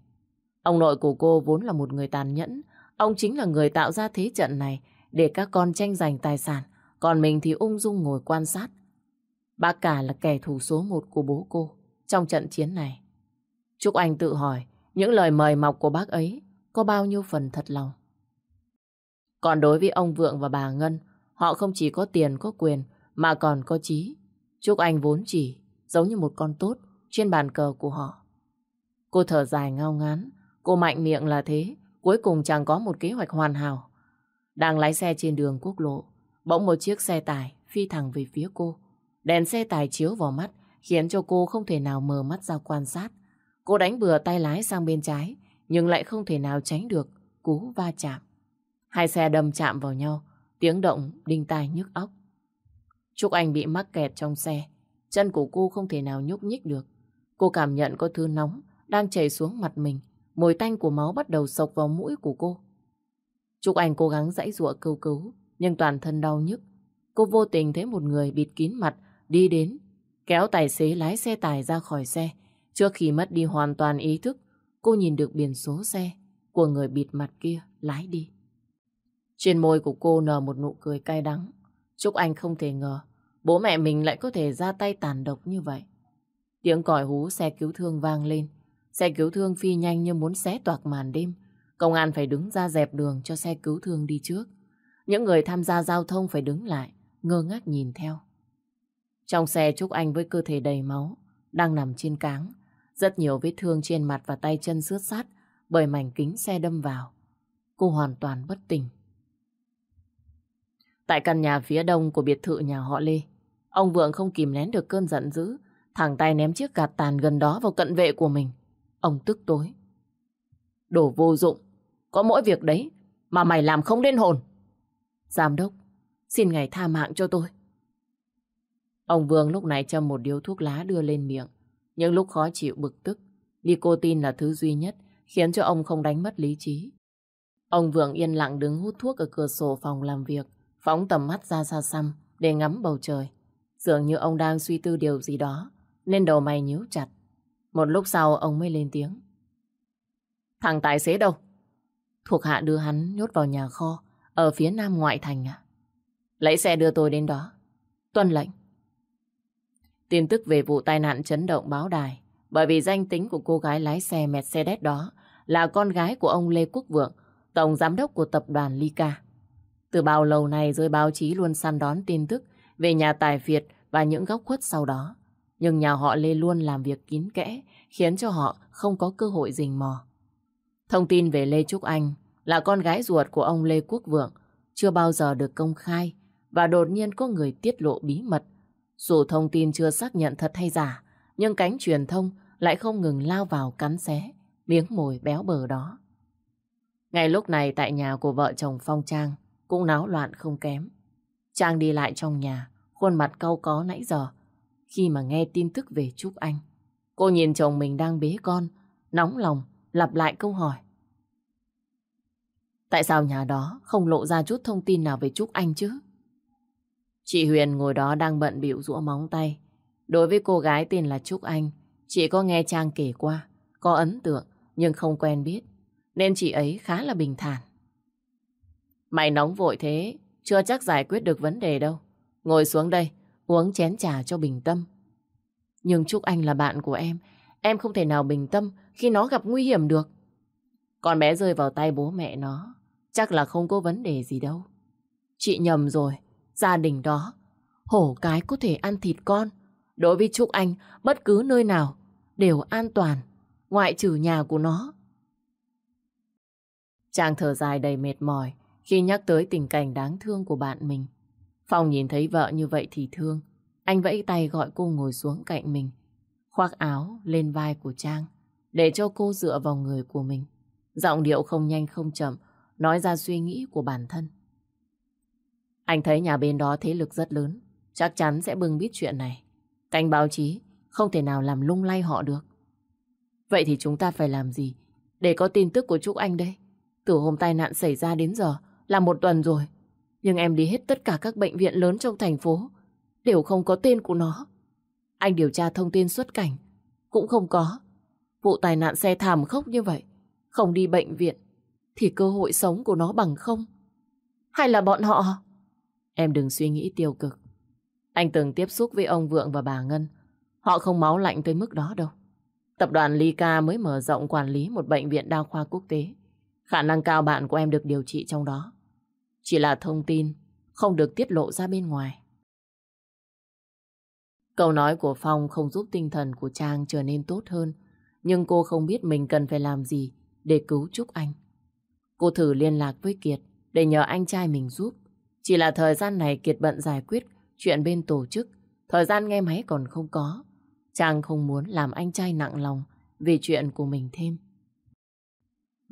A: Ông nội của cô vốn là một người tàn nhẫn, ông chính là người tạo ra thế trận này để các con tranh giành tài sản, còn mình thì ung dung ngồi quan sát. Bác cả là kẻ thù số một của bố cô trong trận chiến này. Trúc Anh tự hỏi những lời mời mọc của bác ấy có bao nhiêu phần thật lòng. Còn đối với ông Vượng và bà Ngân, họ không chỉ có tiền có quyền mà còn có trí. Trúc Anh vốn chỉ giống như một con tốt trên bàn cờ của họ. Cô thở dài ngao ngán, cô mạnh miệng là thế, cuối cùng chẳng có một kế hoạch hoàn hảo. Đang lái xe trên đường quốc lộ, bỗng một chiếc xe tải phi thẳng về phía cô. Đèn xe tải chiếu vào mắt, khiến cho cô không thể nào mở mắt ra quan sát. Cô đánh bừa tay lái sang bên trái, nhưng lại không thể nào tránh được cú va chạm. Hai xe đâm chạm vào nhau, tiếng động đinh tai nhức óc. Trúc Anh bị mắc kẹt trong xe, chân của cô không thể nào nhúc nhích được. Cô cảm nhận có thứ nóng đang chảy xuống mặt mình, mùi tanh của máu bắt đầu sộc vào mũi của cô. Trúc Anh cố gắng dãy giụa cầu cứu, nhưng toàn thân đau nhức. Cô vô tình thấy một người bịt kín mặt đi đến kéo tài xế lái xe tải ra khỏi xe. Trước khi mất đi hoàn toàn ý thức, cô nhìn được biển số xe của người bịt mặt kia lái đi. Trên môi của cô nở một nụ cười cay đắng. Trúc Anh không thể ngờ bố mẹ mình lại có thể ra tay tàn độc như vậy. Tiếng còi hú xe cứu thương vang lên. Xe cứu thương phi nhanh như muốn xé toạc màn đêm. Công an phải đứng ra dẹp đường cho xe cứu thương đi trước. Những người tham gia giao thông phải đứng lại, ngơ ngác nhìn theo. Trong xe Trúc Anh với cơ thể đầy máu, đang nằm trên cáng. Rất nhiều vết thương trên mặt và tay chân xước sát bởi mảnh kính xe đâm vào. Cô hoàn toàn bất tỉnh. Tại căn nhà phía đông của biệt thự nhà họ Lê, ông Vượng không kìm nén được cơn giận dữ, thẳng tay ném chiếc gạt tàn gần đó vào cận vệ của mình. Ông tức tối. Đồ vô dụng. Có mỗi việc đấy mà mày làm không đến hồn. Giám đốc, xin ngài tha mạng cho tôi. Ông Vương lúc này châm một điếu thuốc lá đưa lên miệng. Những lúc khó chịu bực tức, nicotine là thứ duy nhất khiến cho ông không đánh mất lý trí. Ông Vương yên lặng đứng hút thuốc ở cửa sổ phòng làm việc, phóng tầm mắt ra xa xăm để ngắm bầu trời. Dường như ông đang suy tư điều gì đó, nên đầu mày nhíu chặt. Một lúc sau ông mới lên tiếng. Thằng tài xế đâu? Thuộc hạ đưa hắn nhốt vào nhà kho, ở phía nam ngoại thành à? Lấy xe đưa tôi đến đó. Tuân lệnh. Tin tức về vụ tai nạn chấn động báo đài, bởi vì danh tính của cô gái lái xe Mercedes đó là con gái của ông Lê Quốc Vượng, tổng giám đốc của tập đoàn Lyca. Từ bao lâu nay giới báo chí luôn săn đón tin tức về nhà tài Việt và những góc khuất sau đó. Nhưng nhà họ Lê luôn làm việc kín kẽ, khiến cho họ không có cơ hội rình mò. Thông tin về Lê Trúc Anh là con gái ruột của ông Lê Quốc Vượng, chưa bao giờ được công khai và đột nhiên có người tiết lộ bí mật. Dù thông tin chưa xác nhận thật hay giả, nhưng cánh truyền thông lại không ngừng lao vào cắn xé miếng mồi béo bờ đó. Ngay lúc này tại nhà của vợ chồng Phong Trang cũng náo loạn không kém. Trang đi lại trong nhà, khuôn mặt cau có nãy giờ khi mà nghe tin tức về Trúc Anh. Cô nhìn chồng mình đang bế con, nóng lòng, lặp lại câu hỏi. Tại sao nhà đó không lộ ra chút thông tin nào về Trúc Anh chứ? Chị Huyền ngồi đó đang bận bịu rũa móng tay. Đối với cô gái tên là Trúc Anh, chị có nghe Trang kể qua, có ấn tượng nhưng không quen biết, nên chị ấy khá là bình thản. Mày nóng vội thế, chưa chắc giải quyết được vấn đề đâu. Ngồi xuống đây, uống chén trà cho bình tâm. Nhưng Trúc Anh là bạn của em, em không thể nào bình tâm khi nó gặp nguy hiểm được. Con bé rơi vào tay bố mẹ nó, chắc là không có vấn đề gì đâu. Chị nhầm rồi, gia đình đó, hổ cái có thể ăn thịt con. Đối với Trúc Anh, bất cứ nơi nào đều an toàn, ngoại trừ nhà của nó. Chàng thở dài đầy mệt mỏi khi nhắc tới tình cảnh đáng thương của bạn mình. Phong nhìn thấy vợ như vậy thì thương. Anh vẫy tay gọi cô ngồi xuống cạnh mình. Khoác áo lên vai của Trang, để cho cô dựa vào người của mình. Giọng điệu không nhanh không chậm, nói ra suy nghĩ của bản thân. Anh thấy nhà bên đó thế lực rất lớn. Chắc chắn sẽ bưng biết chuyện này. Cánh báo chí, không thể nào làm lung lay họ được. Vậy thì chúng ta phải làm gì để có tin tức của Trúc Anh đây? Từ hôm tai nạn xảy ra đến giờ là một tuần rồi. Nhưng em đi hết tất cả các bệnh viện lớn trong thành phố. Đều không có tên của nó. Anh điều tra thông tin xuất cảnh. Cũng không có. Vụ tai nạn xe thảm khốc như vậy. Không đi bệnh viện. Thì cơ hội sống của nó bằng không. Hay là bọn họ... Em đừng suy nghĩ tiêu cực. Anh từng tiếp xúc với ông Vượng và bà Ngân. Họ không máu lạnh tới mức đó đâu. Tập đoàn Lyca mới mở rộng quản lý một bệnh viện đa khoa quốc tế. Khả năng cao bạn của em được điều trị trong đó. Chỉ là thông tin không được tiết lộ ra bên ngoài. Câu nói của Phong không giúp tinh thần của Trang trở nên tốt hơn, nhưng cô không biết mình cần phải làm gì để cứu Trúc Anh. Cô thử liên lạc với Kiệt để nhờ anh trai mình giúp. Chỉ là thời gian này Kiệt bận giải quyết chuyện bên tổ chức, thời gian nghe máy còn không có. Trang không muốn làm anh trai nặng lòng vì chuyện của mình thêm.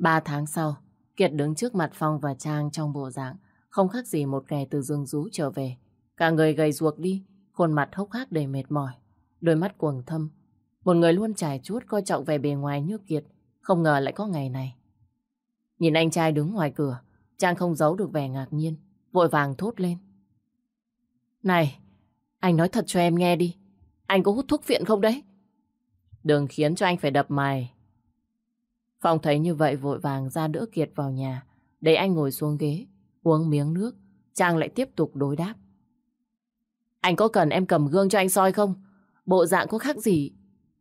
A: Ba tháng sau, Kiệt đứng trước mặt Phong và Trang trong bộ dạng không khác gì một kẻ từ rừng rú trở về. Cả người gầy ruột đi, khuôn mặt hốc hác đầy mệt mỏi, đôi mắt quầng thâm. Một người luôn trải chuốt coi trọng về bề ngoài như Kiệt, không ngờ lại có ngày này. Nhìn anh trai đứng ngoài cửa, Trang không giấu được vẻ ngạc nhiên, vội vàng thốt lên. Này, anh nói thật cho em nghe đi, anh có hút thuốc viện không đấy? Đừng khiến cho anh phải đập mày. Phong thấy như vậy vội vàng ra đỡ Kiệt vào nhà, để anh ngồi xuống ghế, uống miếng nước. Trang lại tiếp tục đối đáp. Anh có cần em cầm gương cho anh soi không? Bộ dạng có khác gì?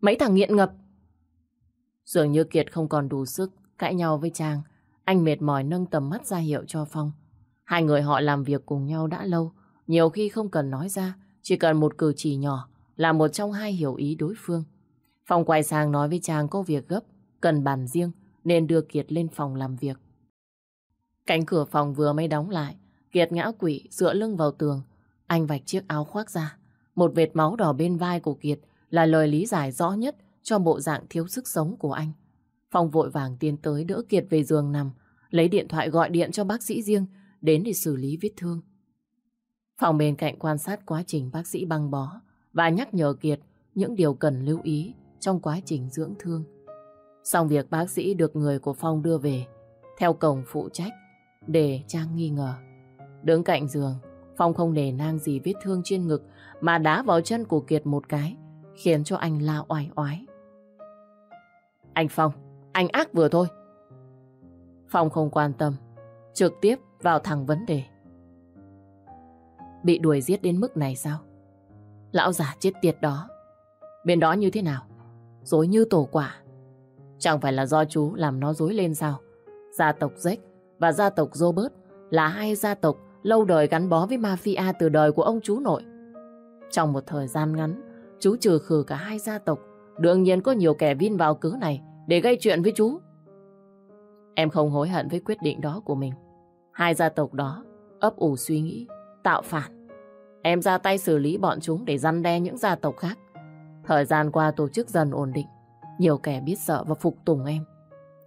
A: Mấy thằng nghiện ngập. Dường như Kiệt không còn đủ sức cãi nhau với Trang. Anh mệt mỏi nâng tầm mắt ra hiệu cho Phong. Hai người họ làm việc cùng nhau đã lâu. Nhiều khi không cần nói ra, chỉ cần một cử chỉ nhỏ là một trong hai hiểu ý đối phương. Phong quay sang nói với Trang có việc gấp, cần bàn riêng nên đưa Kiệt lên phòng làm việc. Cánh cửa phòng vừa mới đóng lại, Kiệt ngã quỵ dựa lưng vào tường. Anh vạch chiếc áo khoác ra. Một vệt máu đỏ bên vai của Kiệt là lời lý giải rõ nhất cho bộ dạng thiếu sức sống của anh. Phong vội vàng tiến tới đỡ Kiệt về giường nằm, lấy điện thoại gọi điện cho bác sĩ riêng đến để xử lý vết thương. Phòng bên cạnh quan sát quá trình bác sĩ băng bó và nhắc nhở Kiệt những điều cần lưu ý trong quá trình dưỡng thương. Xong việc bác sĩ được người của Phong đưa về theo cổng phụ trách để Trang nghi ngờ. Đứng cạnh giường, Phong không nề nang gì vết thương trên ngực mà đá vào chân của Kiệt một cái khiến cho anh la oai oái. Anh Phong, anh ác vừa thôi. Phong không quan tâm, trực tiếp vào thẳng vấn đề. Bị đuổi giết đến mức này sao? Lão già chết tiệt đó. Bên đó như thế nào? Dối như tổ quả. Chẳng phải là do chú làm nó dối lên sao? Gia tộc Jack và gia tộc Robert là hai gia tộc lâu đời gắn bó với mafia từ đời của ông chú nội. Trong một thời gian ngắn, chú trừ khử cả hai gia tộc. Đương nhiên có nhiều kẻ vin vào cớ này để gây chuyện với chú. Em không hối hận với quyết định đó của mình. Hai gia tộc đó ấp ủ suy nghĩ, tạo phản. Em ra tay xử lý bọn chúng để răn đe những gia tộc khác. Thời gian qua tổ chức dần ổn định. Nhiều kẻ biết sợ và phục tùng em.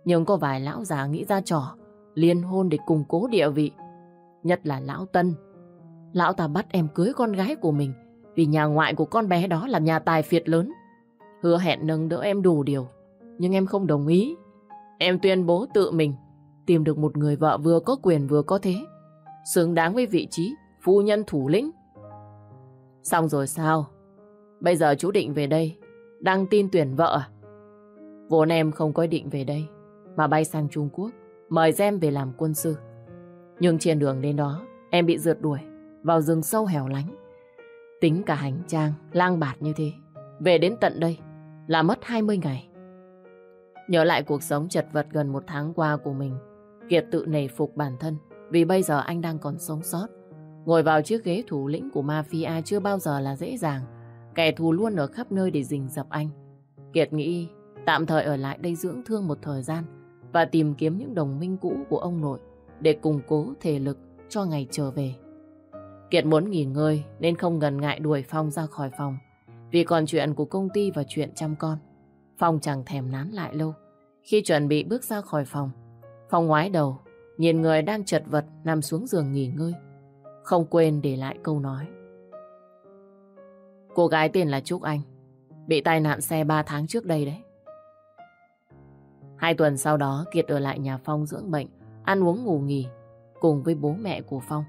A: Nhưng có vài lão già nghĩ ra trò liên hôn để củng cố địa vị. Nhất là lão Tân. Lão ta bắt em cưới con gái của mình vì nhà ngoại của con bé đó là nhà tài phiệt lớn. Hứa hẹn nâng đỡ em đủ điều. Nhưng em không đồng ý. Em tuyên bố tự mình tìm được một người vợ vừa có quyền vừa có thế. Xứng đáng với vị trí phu nhân thủ lĩnh. Xong rồi sao? Bây giờ chú định về đây, đăng tin tuyển vợ à? Vốn em không có định về đây, mà bay sang Trung Quốc, mời Gem về làm quân sư. Nhưng trên đường đến đó, em bị rượt đuổi, vào rừng sâu hẻo lánh. Tính cả hành trang, lang bạt như thế. Về đến tận đây, là mất 20 ngày. Nhớ lại cuộc sống chật vật gần một tháng qua của mình, Kiệt tự nể phục bản thân, vì bây giờ anh đang còn sống sót. Ngồi vào chiếc ghế thủ lĩnh của mafia chưa bao giờ là dễ dàng. Kẻ thù luôn ở khắp nơi để rình dập anh. Kiệt nghĩ tạm thời ở lại đây dưỡng thương một thời gian và tìm kiếm những đồng minh cũ của ông nội để củng cố thể lực cho ngày trở về. Kiệt muốn nghỉ ngơi nên không ngần ngại đuổi Phong ra khỏi phòng vì còn chuyện của công ty và chuyện chăm con. Phong chẳng thèm nán lại lâu. Khi chuẩn bị bước ra khỏi phòng, Phong ngoái đầu, nhìn người đang chật vật nằm xuống giường nghỉ ngơi. Không quên để lại câu nói. Cô gái tên là Trúc Anh, bị tai nạn xe 3 tháng trước đây đấy. Hai tuần sau đó Kiệt ở lại nhà Phong dưỡng bệnh, ăn uống ngủ nghỉ, cùng với bố mẹ của Phong.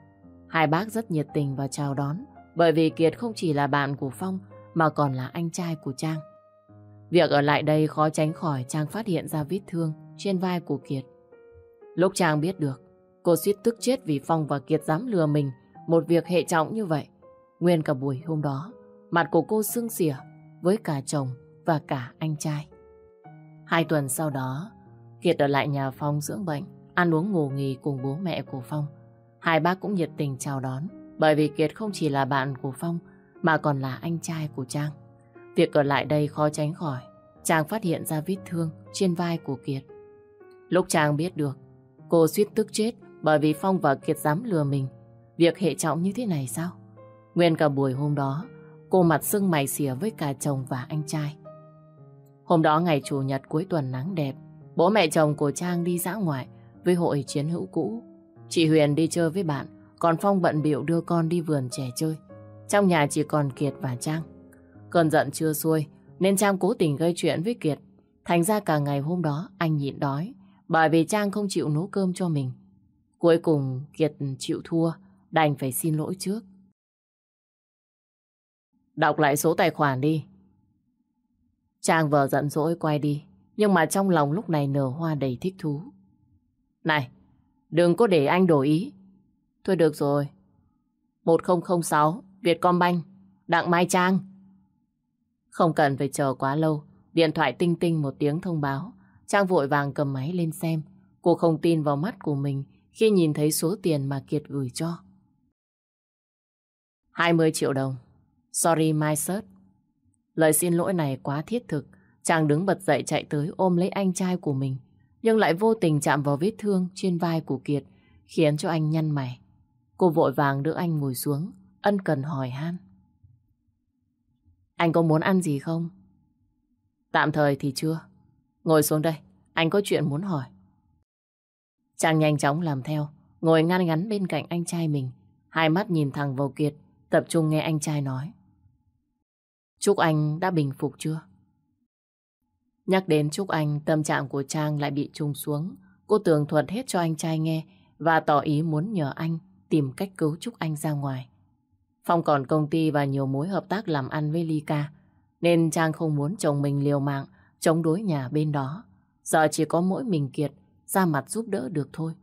A: Hai bác rất nhiệt tình và chào đón, bởi vì Kiệt không chỉ là bạn của Phong, mà còn là anh trai của Trang. Việc ở lại đây khó tránh khỏi Trang phát hiện ra vết thương trên vai của Kiệt. Lúc Trang biết được, cô suýt tức chết vì Phong và Kiệt dám lừa mình một việc hệ trọng như vậy. Nguyên cả buổi hôm đó, mặt của cô sưng xỉa với cả chồng và cả anh trai. Hai tuần sau đó, Kiệt ở lại nhà Phong dưỡng bệnh, ăn uống ngủ nghỉ cùng bố mẹ của Phong. Hai bác cũng nhiệt tình chào đón, bởi vì Kiệt không chỉ là bạn của Phong, mà còn là anh trai của Trang. Việc ở lại đây khó tránh khỏi, Trang phát hiện ra vết thương trên vai của Kiệt. Lúc Trang biết được, cô suýt tức chết bởi vì Phong và Kiệt dám lừa mình. Việc hệ trọng như thế này sao? Nguyên cả buổi hôm đó, cô mặt sưng mày xỉa với cả chồng và anh trai. Hôm đó ngày Chủ nhật cuối tuần nắng đẹp, bố mẹ chồng của Trang đi dã ngoại với hội chiến hữu cũ. Chị Huyền đi chơi với bạn, còn Phong bận biểu đưa con đi vườn trẻ chơi. Trong nhà chỉ còn Kiệt và Trang. Cơn giận chưa xuôi, nên Trang cố tình gây chuyện với Kiệt. Thành ra cả ngày hôm đó anh nhịn đói, bởi vì Trang không chịu nấu cơm cho mình. Cuối cùng Kiệt chịu thua, đành phải xin lỗi trước. Đọc lại số tài khoản đi. Trang vờ giận dỗi quay đi, nhưng mà trong lòng lúc này nở hoa đầy thích thú. Này, đừng có để anh đổi ý. Thôi được rồi. 1006 Vietcombank, Đặng Mai Trang. Không cần phải chờ quá lâu, điện thoại tinh tinh một tiếng thông báo. Trang vội vàng cầm máy lên xem. Cô không tin vào mắt của mình khi nhìn thấy số tiền mà Kiệt gửi cho. 20 triệu đồng. Sorry my shirt. Lời xin lỗi này quá thiết thực. Chàng đứng bật dậy chạy tới ôm lấy anh trai của mình. Nhưng lại vô tình chạm vào vết thương trên vai của Kiệt, khiến cho anh nhăn mày. Cô vội vàng đỡ anh ngồi xuống, ân cần hỏi han. Anh có muốn ăn gì không? Tạm thời thì chưa. Ngồi xuống đây, Anh có chuyện muốn hỏi. chàng nhanh chóng làm theo, ngồi ngăn ngắn bên cạnh anh trai mình. Hai mắt nhìn thẳng vào Kiệt, tập trung nghe anh trai nói. Chúc anh đã bình phục chưa? Nhắc đến Trúc Anh, tâm trạng của Trang lại bị trùng xuống. Cô tường thuật hết cho anh trai nghe và tỏ ý muốn nhờ anh tìm cách cứu Trúc Anh ra ngoài. Phong còn công ty và nhiều mối hợp tác làm ăn với Ly Ca, nên Trang không muốn chồng mình liều mạng chống đối nhà bên đó. Giờ chỉ có mỗi mình Kiệt ra mặt giúp đỡ được thôi.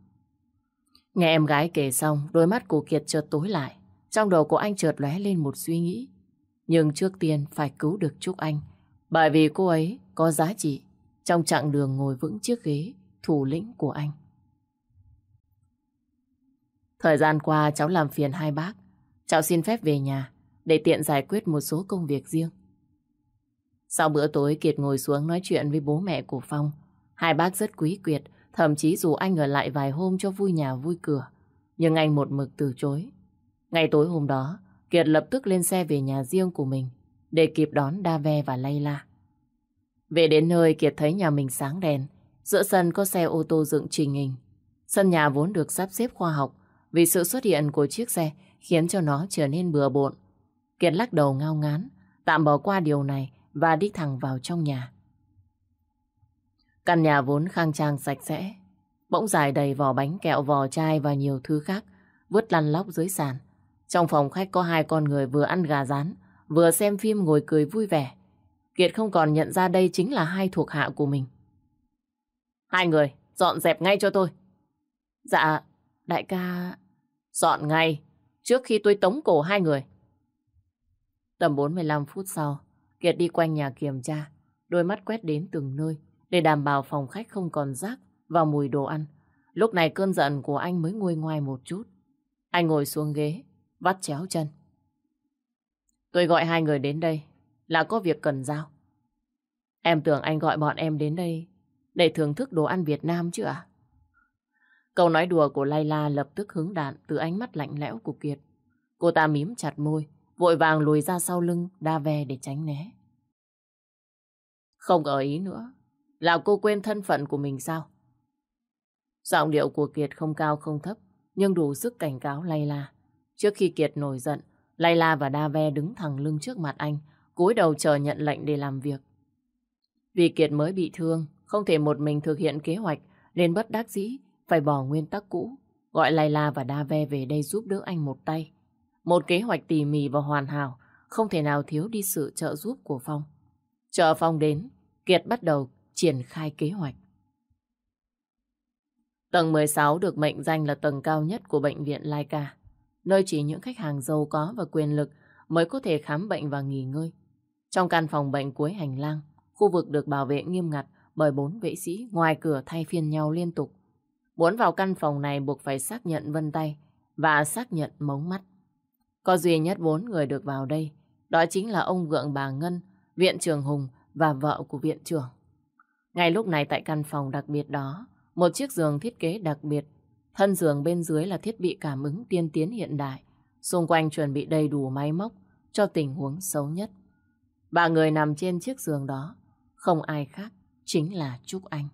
A: Nghe em gái kể xong, đôi mắt của Kiệt chợt tối lại. Trong đầu của anh chợt lóe lên một suy nghĩ. Nhưng trước tiên phải cứu được Trúc Anh. Bởi vì cô ấy có giá trị trong chặng đường ngồi vững chiếc ghế thủ lĩnh của anh. Thời gian qua cháu làm phiền hai bác. Cháu xin phép về nhà để tiện giải quyết một số công việc riêng. Sau bữa tối Kiệt ngồi xuống nói chuyện với bố mẹ của Phong. Hai bác rất quý Kiệt, thậm chí dù anh ở lại vài hôm cho vui nhà vui cửa. Nhưng anh một mực từ chối. Ngày tối hôm đó, Kiệt lập tức lên xe về nhà riêng của mình để kịp đón Đave và Layla. Về đến nơi Kiệt thấy nhà mình sáng đèn, giữa sân có xe ô tô dựng trình hình. Sân nhà vốn được sắp xếp khoa học vì sự xuất hiện của chiếc xe khiến cho nó trở nên bừa bộn. Kiệt lắc đầu ngao ngán, tạm bỏ qua điều này và đi thẳng vào trong nhà. Căn nhà vốn khang trang sạch sẽ, bỗng dài đầy vỏ bánh kẹo vỏ chai và nhiều thứ khác, vứt lăn lóc dưới sàn. Trong phòng khách có hai con người vừa ăn gà rán, vừa xem phim ngồi cười vui vẻ. Kiệt không còn nhận ra đây chính là hai thuộc hạ của mình. Hai người, dọn dẹp ngay cho tôi. Dạ, đại ca... Dọn ngay, trước khi tôi tống cổ hai người. Tầm 45 phút sau, Kiệt đi quanh nhà kiểm tra, đôi mắt quét đến từng nơi để đảm bảo phòng khách không còn rác và mùi đồ ăn. Lúc này cơn giận của anh mới nguôi ngoai một chút. Anh ngồi xuống ghế, vắt chéo chân. Tôi gọi hai người đến đây là có việc cần giao. Em tưởng anh gọi bọn em đến đây để thưởng thức đồ ăn Việt Nam chứ ạ? Câu nói đùa của Layla lập tức hứng đạn từ ánh mắt lạnh lẽo của Kiệt. Cô ta mím chặt môi, vội vàng lùi ra sau lưng đa ve để tránh né. Không ở ý nữa, là cô quên thân phận của mình sao? Giọng điệu của Kiệt không cao không thấp, nhưng đủ sức cảnh cáo Layla. Trước khi Kiệt nổi giận, Layla và Đa Ve đứng thẳng lưng trước mặt anh, cúi đầu chờ nhận lệnh để làm việc. Vì Kiệt mới bị thương, không thể một mình thực hiện kế hoạch, nên bất đắc dĩ phải bỏ nguyên tắc cũ, gọi Layla và Đa Ve về đây giúp đỡ anh một tay. Một kế hoạch tỉ mỉ và hoàn hảo, không thể nào thiếu đi sự trợ giúp của Phong. Chờ Phong đến, Kiệt bắt đầu triển khai kế hoạch. Tầng 16 được mệnh danh là tầng cao nhất của bệnh viện Laika, nơi chỉ những khách hàng giàu có và quyền lực mới có thể khám bệnh và nghỉ ngơi. Trong căn phòng bệnh cuối hành lang, khu vực được bảo vệ nghiêm ngặt bởi bốn vệ sĩ ngoài cửa thay phiên nhau liên tục. Muốn vào căn phòng này buộc phải xác nhận vân tay và xác nhận mống mắt. Có duy nhất bốn người được vào đây, đó chính là ông Vượng bà Ngân, viện trưởng Hùng và vợ của viện trưởng. Ngay lúc này tại căn phòng đặc biệt đó, một chiếc giường thiết kế đặc biệt. Thân giường bên dưới là thiết bị cảm ứng tiên tiến hiện đại. Xung quanh chuẩn bị đầy đủ máy móc cho tình huống xấu nhất. Ba người nằm trên chiếc giường đó, không ai khác, chính là Trúc Anh.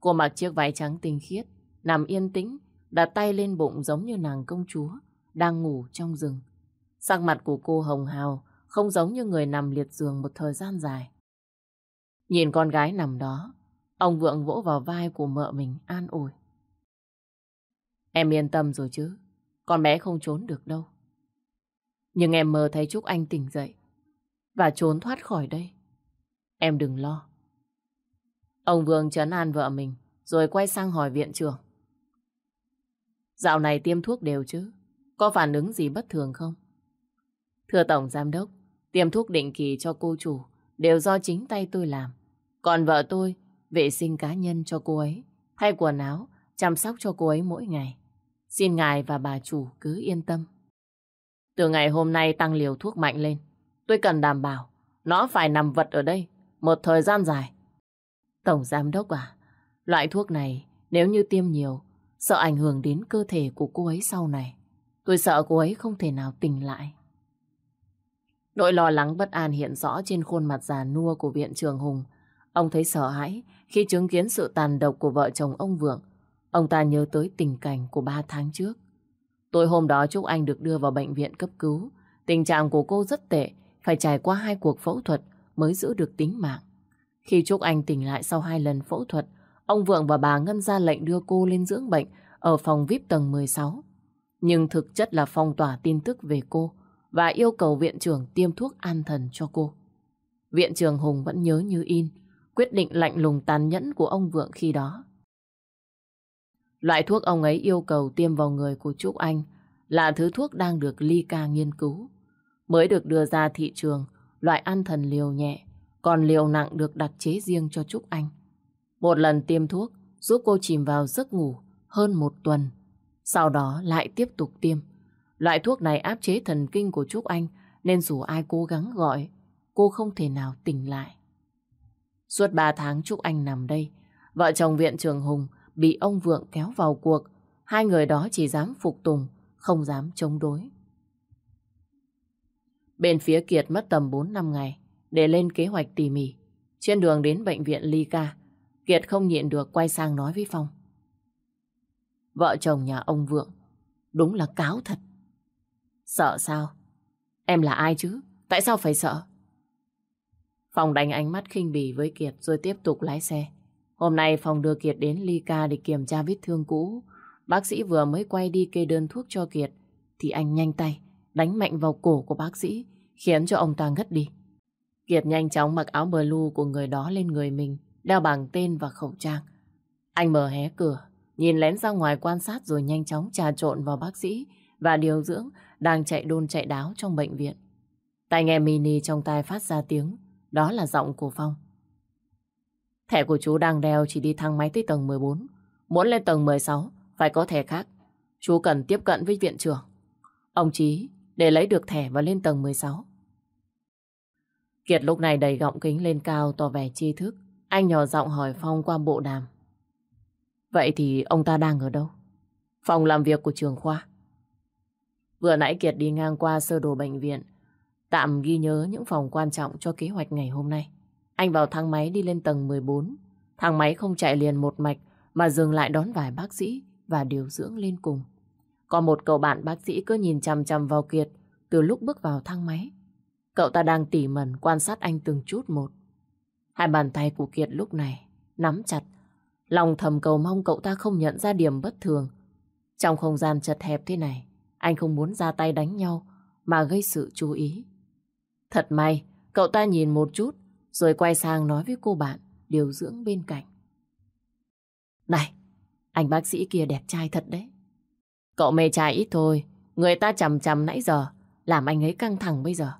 A: Cô mặc chiếc váy trắng tinh khiết, nằm yên tĩnh, đặt tay lên bụng giống như nàng công chúa, đang ngủ trong rừng. Sắc mặt của cô hồng hào, không giống như người nằm liệt giường một thời gian dài. Nhìn con gái nằm đó, ông Vượng vỗ vào vai của mợ mình an ủi. Em yên tâm rồi chứ, con bé không trốn được đâu. Nhưng em mơ thấy Trúc Anh tỉnh dậy và trốn thoát khỏi đây. Em đừng lo. Ông Vương trấn an vợ mình rồi quay sang hỏi viện trưởng. Dạo này tiêm thuốc đều chứ? Có phản ứng gì bất thường không? Thưa Tổng Giám Đốc, tiêm thuốc định kỳ cho cô chủ đều do chính tay tôi làm. Còn vợ tôi, vệ sinh cá nhân cho cô ấy, thay quần áo, chăm sóc cho cô ấy mỗi ngày. Xin ngài và bà chủ cứ yên tâm. Từ ngày hôm nay tăng liều thuốc mạnh lên, tôi cần đảm bảo nó phải nằm vật ở đây một thời gian dài. Tổng Giám Đốc à, loại thuốc này nếu như tiêm nhiều, sợ ảnh hưởng đến cơ thể của cô ấy sau này. Tôi sợ cô ấy không thể nào tỉnh lại. Nỗi lo lắng bất an hiện rõ trên khuôn mặt già nua của viện trường Hùng. Ông thấy sợ hãi khi chứng kiến sự tàn độc của vợ chồng ông Vượng. Ông ta nhớ tới tình cảnh của ba tháng trước. Tối hôm đó Trúc Anh được đưa vào bệnh viện cấp cứu. Tình trạng của cô rất tệ, phải trải qua hai cuộc phẫu thuật mới giữ được tính mạng. Khi Trúc Anh tỉnh lại sau hai lần phẫu thuật, ông Vượng và bà Ngân ra lệnh đưa cô lên dưỡng bệnh ở phòng VIP tầng 16. Nhưng thực chất là phong tỏa tin tức về cô và yêu cầu viện trưởng tiêm thuốc an thần cho cô. Viện trưởng Hùng vẫn nhớ như in quyết định lạnh lùng tàn nhẫn của ông Vượng khi đó. Loại thuốc ông ấy yêu cầu tiêm vào người của Trúc Anh là thứ thuốc đang được Ly Ca nghiên cứu. Mới được đưa ra thị trường, loại an thần liều nhẹ, còn liều nặng được đặc chế riêng cho Trúc Anh. Một lần tiêm thuốc giúp cô chìm vào giấc ngủ hơn một tuần. Sau đó lại tiếp tục tiêm. Loại thuốc này áp chế thần kinh của Trúc Anh nên dù ai cố gắng gọi, cô không thể nào tỉnh lại. Suốt ba tháng Trúc Anh nằm đây, vợ chồng viện trường Hùng bị ông Vượng kéo vào cuộc. Hai người đó chỉ dám phục tùng, không dám chống đối. Bên phía Kiệt mất tầm 4 năm ngày để lên kế hoạch tỉ mỉ. Trên đường đến bệnh viện Ly Ca, Kiệt không nhịn được quay sang nói với Phong. Vợ chồng nhà ông Vượng đúng là cáo thật. Sợ sao? Em là ai chứ? Tại sao phải sợ? Phong đánh ánh mắt khinh bỉ với Kiệt rồi tiếp tục lái xe. Hôm nay phòng đưa Kiệt đến Ly Ca để kiểm tra vết thương cũ. Bác sĩ vừa mới quay đi kê đơn thuốc cho Kiệt, thì anh nhanh tay, đánh mạnh vào cổ của bác sĩ, khiến cho ông ta ngất đi. Kiệt nhanh chóng mặc áo blue của người đó lên người mình, đeo bằng tên và khẩu trang. Anh mở hé cửa, nhìn lén ra ngoài quan sát rồi nhanh chóng trà trộn vào bác sĩ và điều dưỡng đang chạy đôn chạy đáo trong bệnh viện. Tai nghe mini trong tai phát ra tiếng, đó là giọng của Phong. Thẻ của chú đang đeo chỉ đi thang máy tới tầng 14. Muốn lên tầng 16, phải có thẻ khác. Chú cần tiếp cận với viện trưởng. Ông Chí, để lấy được thẻ và lên tầng 16. Kiệt lúc này đầy gọng kính lên cao tỏ vẻ tri thức. Anh nhỏ giọng hỏi Phong qua bộ đàm. Vậy thì ông ta đang ở đâu? Phòng làm việc của trường khoa. Vừa nãy Kiệt đi ngang qua sơ đồ bệnh viện. Tạm ghi nhớ những phòng quan trọng cho kế hoạch ngày hôm nay. Anh vào thang máy đi lên tầng 14. Thang máy không chạy liền một mạch mà dừng lại đón vài bác sĩ và điều dưỡng lên cùng. Có một cậu bạn bác sĩ cứ nhìn chằm chằm vào Kiệt từ lúc bước vào thang máy. Cậu ta đang tỉ mẩn quan sát anh từng chút một. Hai bàn tay của Kiệt lúc này nắm chặt. Lòng thầm cầu mong cậu ta không nhận ra điểm bất thường. Trong không gian chật hẹp thế này, anh không muốn ra tay đánh nhau mà gây sự chú ý. Thật may, cậu ta nhìn một chút rồi quay sang nói với cô bạn điều dưỡng bên cạnh. Này, anh bác sĩ kia đẹp trai thật đấy. Cậu mê trai ít thôi, người ta chầm chầm nãy giờ, làm anh ấy căng thẳng bây giờ.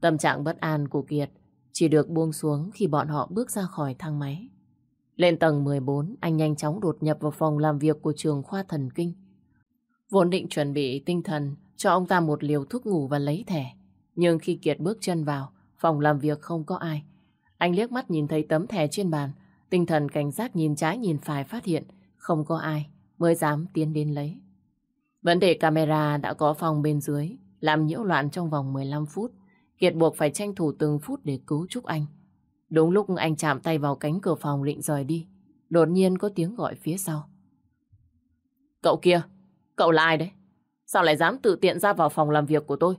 A: Tâm trạng bất an của Kiệt chỉ được buông xuống khi bọn họ bước ra khỏi thang máy. Lên tầng 14, anh nhanh chóng đột nhập vào phòng làm việc của trường khoa thần kinh. Vốn định chuẩn bị tinh thần cho ông ta một liều thuốc ngủ và lấy thẻ. Nhưng khi Kiệt bước chân vào, phòng làm việc không có ai. Anh liếc mắt nhìn thấy tấm thẻ trên bàn, tinh thần cảnh giác nhìn trái nhìn phải phát hiện không có ai mới dám tiến đến lấy. Vấn đề camera đã có phòng bên dưới, làm nhiễu loạn trong vòng 15 phút. Kiệt buộc phải tranh thủ từng phút để cứu Trúc Anh. Đúng lúc anh chạm tay vào cánh cửa phòng định rời đi, đột nhiên có tiếng gọi phía sau. Cậu kia, cậu là ai đấy? Sao lại dám tự tiện ra vào phòng làm việc của tôi?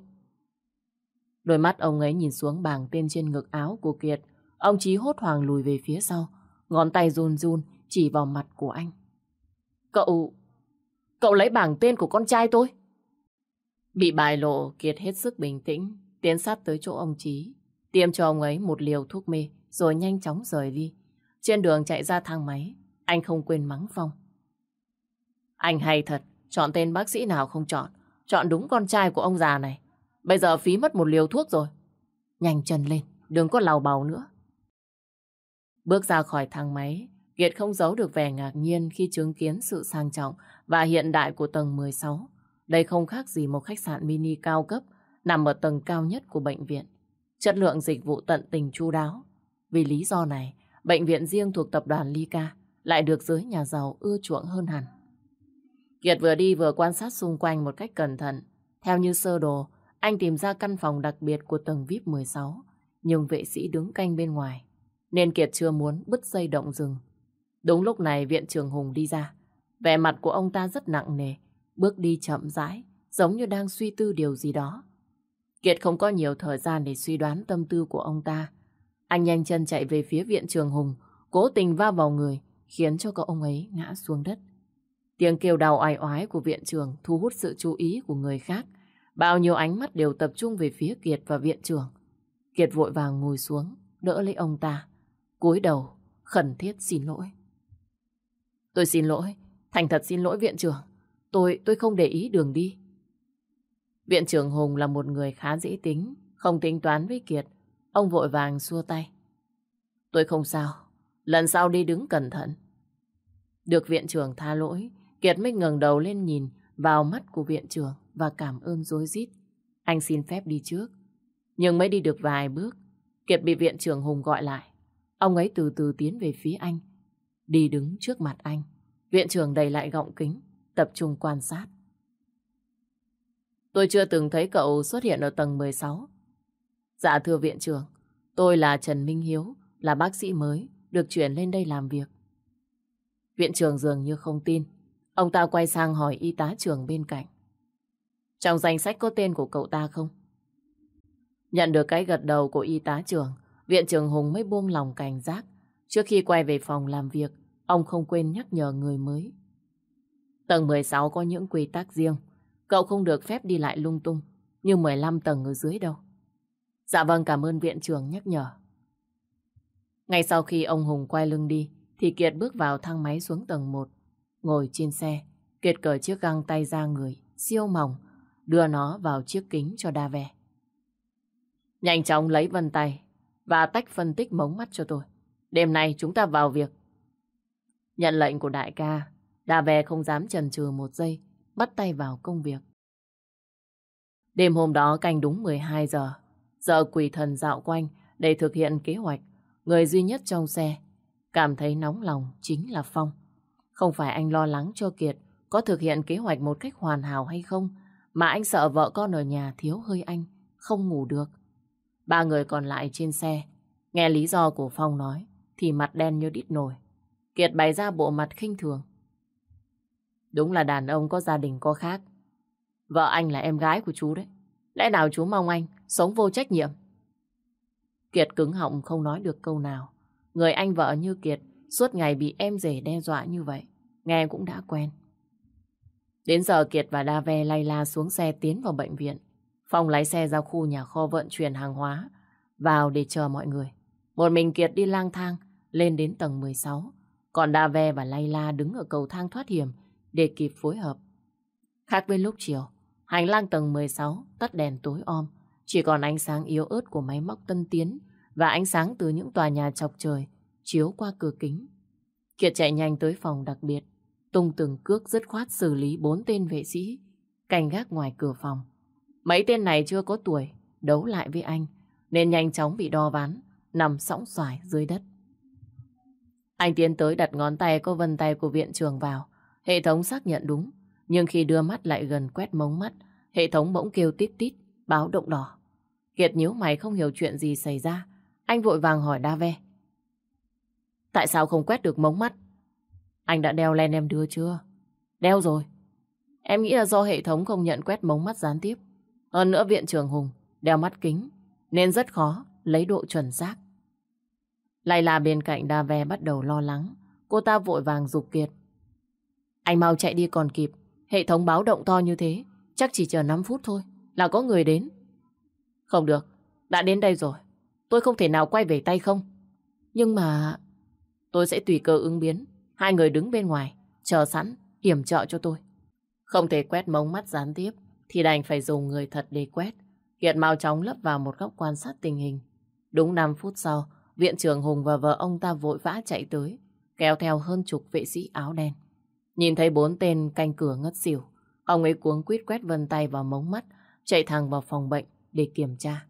A: Đôi mắt ông ấy nhìn xuống bảng tên trên ngực áo của Kiệt. Ông Chí hốt hoảng lùi về phía sau. Ngón tay run run chỉ vào mặt của anh. Cậu... Cậu lấy bảng tên của con trai tôi? Bị bài lộ, Kiệt hết sức bình tĩnh, tiến sát tới chỗ ông Chí. Tiêm cho ông ấy một liều thuốc mê, rồi nhanh chóng rời đi. Trên đường chạy ra thang máy, anh không quên mắng Phong. Anh hay thật, chọn tên bác sĩ nào không chọn. Chọn đúng con trai của ông già này. Bây giờ phí mất một liều thuốc rồi. Nhanh chân lên, đừng có lào bào nữa. Bước ra khỏi thang máy, Kiệt không giấu được vẻ ngạc nhiên khi chứng kiến sự sang trọng và hiện đại của tầng 16. Đây không khác gì một khách sạn mini cao cấp nằm ở tầng cao nhất của bệnh viện. Chất lượng dịch vụ tận tình chu đáo. Vì lý do này, bệnh viện riêng thuộc tập đoàn Lyca lại được giới nhà giàu ưa chuộng hơn hẳn. Kiệt vừa đi vừa quan sát xung quanh một cách cẩn thận. Theo như sơ đồ, anh tìm ra căn phòng đặc biệt của tầng VIP 16, nhưng vệ sĩ đứng canh bên ngoài. nên Kiệt chưa muốn bứt dây động rừng. Đúng lúc này viện trưởng Hùng đi ra. Vẻ mặt của ông ta rất nặng nề, bước đi chậm rãi, giống như đang suy tư điều gì đó. Kiệt không có nhiều thời gian để suy đoán tâm tư của ông ta. Anh nhanh chân chạy về phía viện trường Hùng, cố tình va vào người, khiến cho cậu ông ấy ngã xuống đất. Tiếng kêu đau oai oái của viện trường thu hút sự chú ý của người khác. Bao nhiêu ánh mắt đều tập trung về phía Kiệt và viện trưởng. Kiệt vội vàng ngồi xuống, đỡ lấy ông ta. cúi đầu, khẩn thiết xin lỗi. Tôi xin lỗi, thành thật xin lỗi viện trưởng. Tôi, tôi không để ý đường đi. Viện trưởng Hùng là một người khá dễ tính, không tính toán với Kiệt. Ông vội vàng xua tay. Tôi không sao, lần sau đi đứng cẩn thận. Được viện trưởng tha lỗi, Kiệt mới ngẩng đầu lên nhìn vào mắt của viện trưởng và cảm ơn dối rít. Anh xin phép đi trước. Nhưng mới đi được vài bước, Kiệt bị viện trưởng Hùng gọi lại. Ông ấy từ từ tiến về phía anh, đi đứng trước mặt anh. Viện trưởng đầy lại gọng kính, tập trung quan sát. Tôi chưa từng thấy cậu xuất hiện ở tầng 16. Dạ thưa viện trưởng, tôi là Trần Minh Hiếu, là bác sĩ mới, được chuyển lên đây làm việc. Viện trưởng dường như không tin. Ông ta quay sang hỏi y tá trưởng bên cạnh. Trong danh sách có tên của cậu ta không? Nhận được cái gật đầu của y tá trưởng, viện trưởng Hùng mới buông lòng cảnh giác. Trước khi quay về phòng làm việc, ông không quên nhắc nhở người mới. Tầng 16 có những quy tắc riêng. Cậu không được phép đi lại lung tung, như 15 tầng ở dưới đâu. Dạ vâng, cảm ơn viện trưởng nhắc nhở. Ngay sau khi ông Hùng quay lưng đi, thì Kiệt bước vào thang máy xuống tầng 1. Ngồi trên xe, Kiệt cởi chiếc găng tay ra người, siêu mỏng, đưa nó vào chiếc kính cho đa vẻ. Nhanh chóng lấy vân tay và tách phân tích mống mắt cho tôi. Đêm nay chúng ta vào việc. Nhận lệnh của đại ca, đa vẻ không dám chần chừ một giây, bắt tay vào công việc. Đêm hôm đó canh đúng 12 giờ, giờ quỷ thần dạo quanh để thực hiện kế hoạch. Người duy nhất trong xe cảm thấy nóng lòng chính là Phong. Không phải anh lo lắng cho Kiệt có thực hiện kế hoạch một cách hoàn hảo hay không, mà anh sợ vợ con ở nhà thiếu hơi anh, không ngủ được. Ba người còn lại trên xe, nghe lý do của Phong nói, thì mặt đen như đít nổi. Kiệt bày ra bộ mặt khinh thường. Đúng là đàn ông có gia đình có khác. Vợ anh là em gái của chú đấy. Lẽ nào chú mong anh sống vô trách nhiệm? Kiệt cứng họng không nói được câu nào. Người anh vợ như Kiệt suốt ngày bị em rể đe dọa như vậy. Nghe cũng đã quen. Đến giờ Kiệt và Đa Ve lay la xuống xe tiến vào bệnh viện. Phong lái xe ra khu nhà kho vận chuyển hàng hóa vào để chờ mọi người. Một mình Kiệt đi lang thang lên đến tầng 16. Còn Đa Ve và Layla đứng ở cầu thang thoát hiểm để kịp phối hợp. Khác với lúc chiều, hành lang tầng 16 tắt đèn tối om, chỉ còn ánh sáng yếu ớt của máy móc tân tiến và ánh sáng từ những tòa nhà chọc trời chiếu qua cửa kính. Kiệt chạy nhanh tới phòng đặc biệt, tung từng cước dứt khoát xử lý bốn tên vệ sĩ canh gác ngoài cửa phòng. Mấy tên này chưa có tuổi đấu lại với anh nên nhanh chóng bị đo ván, nằm sóng xoài dưới đất. Anh tiến tới đặt ngón tay có vân tay của viện trưởng vào, Hệ thống xác nhận đúng, nhưng khi đưa mắt lại gần quét mống mắt, hệ thống bỗng kêu tít tít, báo động đỏ. Kiệt nhíu mày không hiểu chuyện gì xảy ra, anh vội vàng hỏi Đa Ve. Tại sao không quét được mống mắt? Anh đã đeo len em đưa chưa? Đeo rồi. Em nghĩ là do hệ thống không nhận quét mống mắt gián tiếp. Hơn nữa viện trường Hùng đeo mắt kính, nên rất khó lấy độ chuẩn xác. Lại là bên cạnh Đa Ve bắt đầu lo lắng. Cô ta vội vàng dục Kiệt. Anh mau chạy đi còn kịp. Hệ thống báo động to như thế. Chắc chỉ chờ 5 phút thôi. Là có người đến. Không được. Đã đến đây rồi. Tôi không thể nào quay về tay không. Nhưng mà... Tôi sẽ tùy cơ ứng biến. Hai người đứng bên ngoài. Chờ sẵn. Hiểm trợ cho tôi. Không thể quét mống mắt gián tiếp. Thì đành phải dùng người thật để quét. Kiệt mau chóng lấp vào một góc quan sát tình hình. Đúng 5 phút sau, viện trưởng Hùng và vợ ông ta vội vã chạy tới, kéo theo hơn chục vệ sĩ áo đen. Nhìn thấy bốn tên canh cửa ngất xỉu, ông ấy cuống quýt quét vân tay vào mống mắt, chạy thẳng vào phòng bệnh để kiểm tra.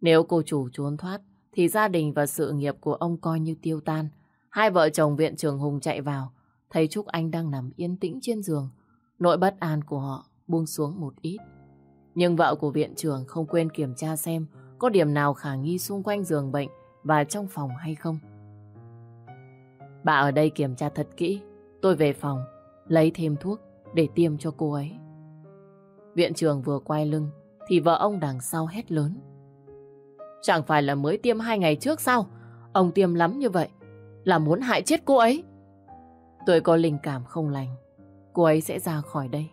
A: Nếu cô chủ trốn thoát, thì gia đình và sự nghiệp của ông coi như tiêu tan. Hai vợ chồng viện trưởng Hùng chạy vào, thấy Trúc Anh đang nằm yên tĩnh trên giường. Nỗi bất an của họ buông xuống một ít. Nhưng vợ của viện trưởng không quên kiểm tra xem có điểm nào khả nghi xung quanh giường bệnh và trong phòng hay không. Bà ở đây kiểm tra thật kỹ. Tôi về phòng, lấy thêm thuốc để tiêm cho cô ấy. Viện trưởng vừa quay lưng thì vợ ông đằng sau hét lớn. Chẳng phải là mới tiêm hai ngày trước sao? Ông tiêm lắm như vậy là muốn hại chết cô ấy. Tôi có linh cảm không lành. Cô ấy sẽ ra khỏi đây.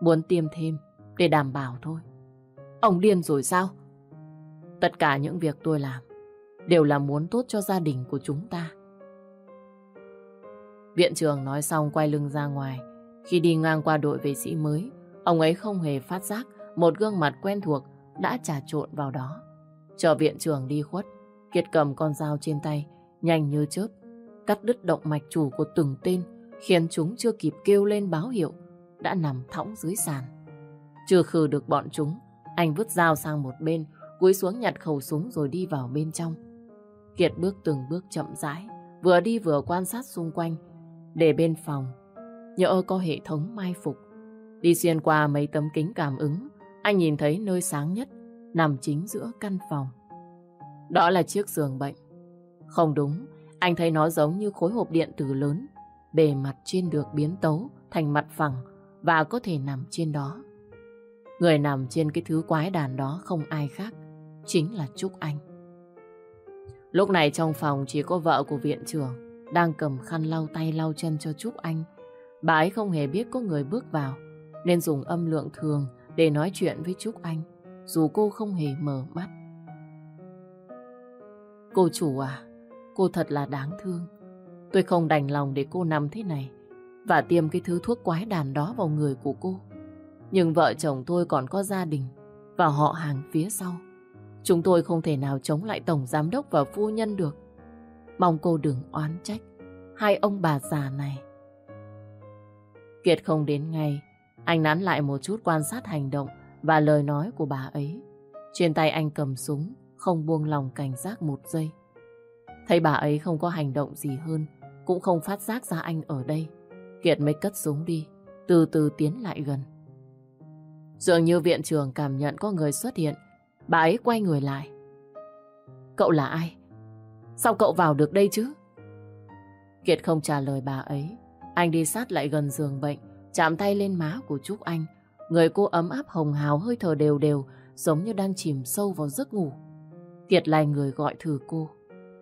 A: Muốn tiêm thêm để đảm bảo thôi. Ông điên rồi sao? Tất cả những việc tôi làm đều là muốn tốt cho gia đình của chúng ta. Viện trưởng nói xong quay lưng ra ngoài. Khi đi ngang qua đội vệ sĩ mới, ông ấy không hề phát giác một gương mặt quen thuộc đã trà trộn vào đó. Chờ viện trưởng đi khuất, Kiệt cầm con dao trên tay, nhanh như chớp, cắt đứt động mạch chủ của từng tên, khiến chúng chưa kịp kêu lên báo hiệu, đã nằm thõng dưới sàn. Chưa khử được bọn chúng, anh vứt dao sang một bên, cúi xuống nhặt khẩu súng rồi đi vào bên trong. Kiệt bước từng bước chậm rãi, vừa đi vừa quan sát xung quanh, để bên phòng, nhỡ có hệ thống mai phục. Đi xuyên qua mấy tấm kính cảm ứng, anh nhìn thấy nơi sáng nhất, nằm chính giữa căn phòng. Đó là chiếc giường bệnh. Không đúng, anh thấy nó giống như khối hộp điện tử lớn, bề mặt trên được biến tấu thành mặt phẳng và có thể nằm trên đó. Người nằm trên cái thứ quái đàn đó không ai khác, chính là Trúc Anh. Lúc này trong phòng chỉ có vợ của viện trưởng đang cầm khăn lau tay lau chân cho Trúc Anh. Bà ấy không hề biết có người bước vào, nên dùng âm lượng thường để nói chuyện với Trúc Anh, dù cô không hề mở mắt. Cô chủ à, cô thật là đáng thương. Tôi không đành lòng để cô nằm thế này và tiêm cái thứ thuốc quái đàn đó vào người của cô. Nhưng vợ chồng tôi còn có gia đình và họ hàng phía sau. Chúng tôi không thể nào chống lại tổng giám đốc và phu nhân được. Mong cô đừng oán trách hai ông bà già này. Kiệt không đến ngay, anh nán lại một chút quan sát hành động và lời nói của bà ấy. Trên tay anh cầm súng, không buông lòng cảnh giác một giây. Thấy bà ấy không có hành động gì hơn, cũng không phát giác ra anh ở đây. Kiệt mới cất súng đi, từ từ tiến lại gần. Dường như viện trưởng cảm nhận có người xuất hiện, bà ấy quay người lại. Cậu là ai? Sao cậu vào được đây chứ? Kiệt không trả lời bà ấy. Anh đi sát lại gần giường bệnh, chạm tay lên má của Trúc Anh. Người cô ấm áp hồng hào hơi thở đều đều, giống như đang chìm sâu vào giấc ngủ. Kiệt lại người gọi thử cô,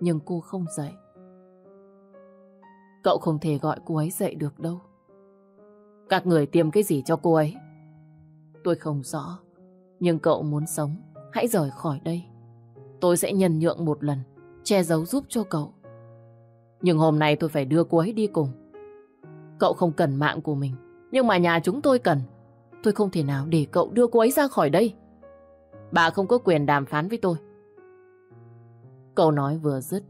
A: nhưng cô không dậy. Cậu không thể gọi cô ấy dậy được đâu. Các người tiêm cái gì cho cô ấy? Tôi không rõ, nhưng cậu muốn sống, hãy rời khỏi đây. Tôi sẽ nhân nhượng một lần, che giấu giúp cho cậu. Nhưng hôm nay tôi phải đưa cô ấy đi cùng. Cậu không cần mạng của mình, nhưng mà nhà chúng tôi cần. Tôi không thể nào để cậu đưa cô ấy ra khỏi đây. Bà không có quyền đàm phán với tôi. Cậu nói vừa dứt,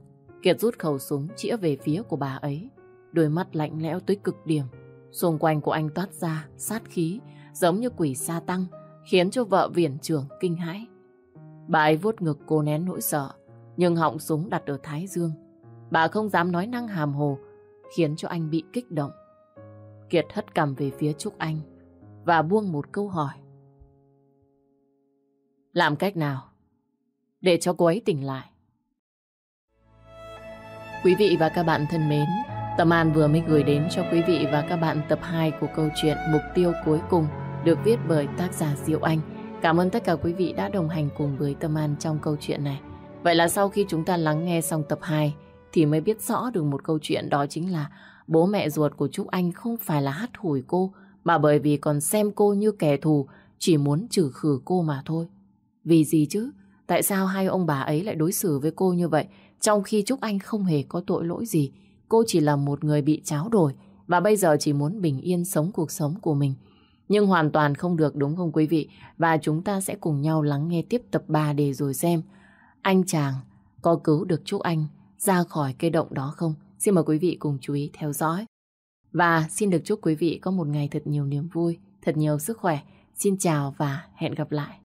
A: Kiệt rút khẩu súng chĩa về phía của bà ấy. Đôi mắt lạnh lẽo tới cực điểm. Xung quanh của anh toát ra sát khí, giống như quỷ sa tăng, khiến cho vợ viện trưởng kinh hãi. Bà ấy vuốt ngực cô nén nỗi sợ, nhưng họng súng đặt ở thái dương. Bà không dám nói năng hàm hồ, khiến cho anh bị kích động. Kiệt hất cầm về phía Trúc Anh và buông một câu hỏi. Làm cách nào để cho cô ấy tỉnh lại? Quý vị và các bạn thân mến, Tâm An vừa mới gửi đến cho quý vị và các bạn tập 2 của câu chuyện Mục tiêu cuối cùng được viết bởi tác giả Diệu Anh. Cảm ơn tất cả quý vị đã đồng hành cùng với Tâm An trong câu chuyện này. Vậy là sau khi chúng ta lắng nghe xong tập 2 thì mới biết rõ được một câu chuyện đó chính là bố mẹ ruột của Trúc Anh không phải là hắt hủi cô mà bởi vì còn xem cô như kẻ thù chỉ muốn trừ khử cô mà thôi. Vì gì chứ? Tại sao hai ông bà ấy lại đối xử với cô như vậy trong khi Trúc Anh không hề có tội lỗi gì? Cô chỉ là một người bị cháo đổi và bây giờ chỉ muốn bình yên sống cuộc sống của mình. Nhưng hoàn toàn không được đúng không quý vị? Và chúng ta sẽ cùng nhau lắng nghe tiếp tập 3 để rồi xem anh chàng có cứu được Trúc Anh ra khỏi cây động đó không? Xin mời quý vị cùng chú ý theo dõi. Và xin được chúc quý vị có một ngày thật nhiều niềm vui, thật nhiều sức khỏe. Xin chào và hẹn gặp lại.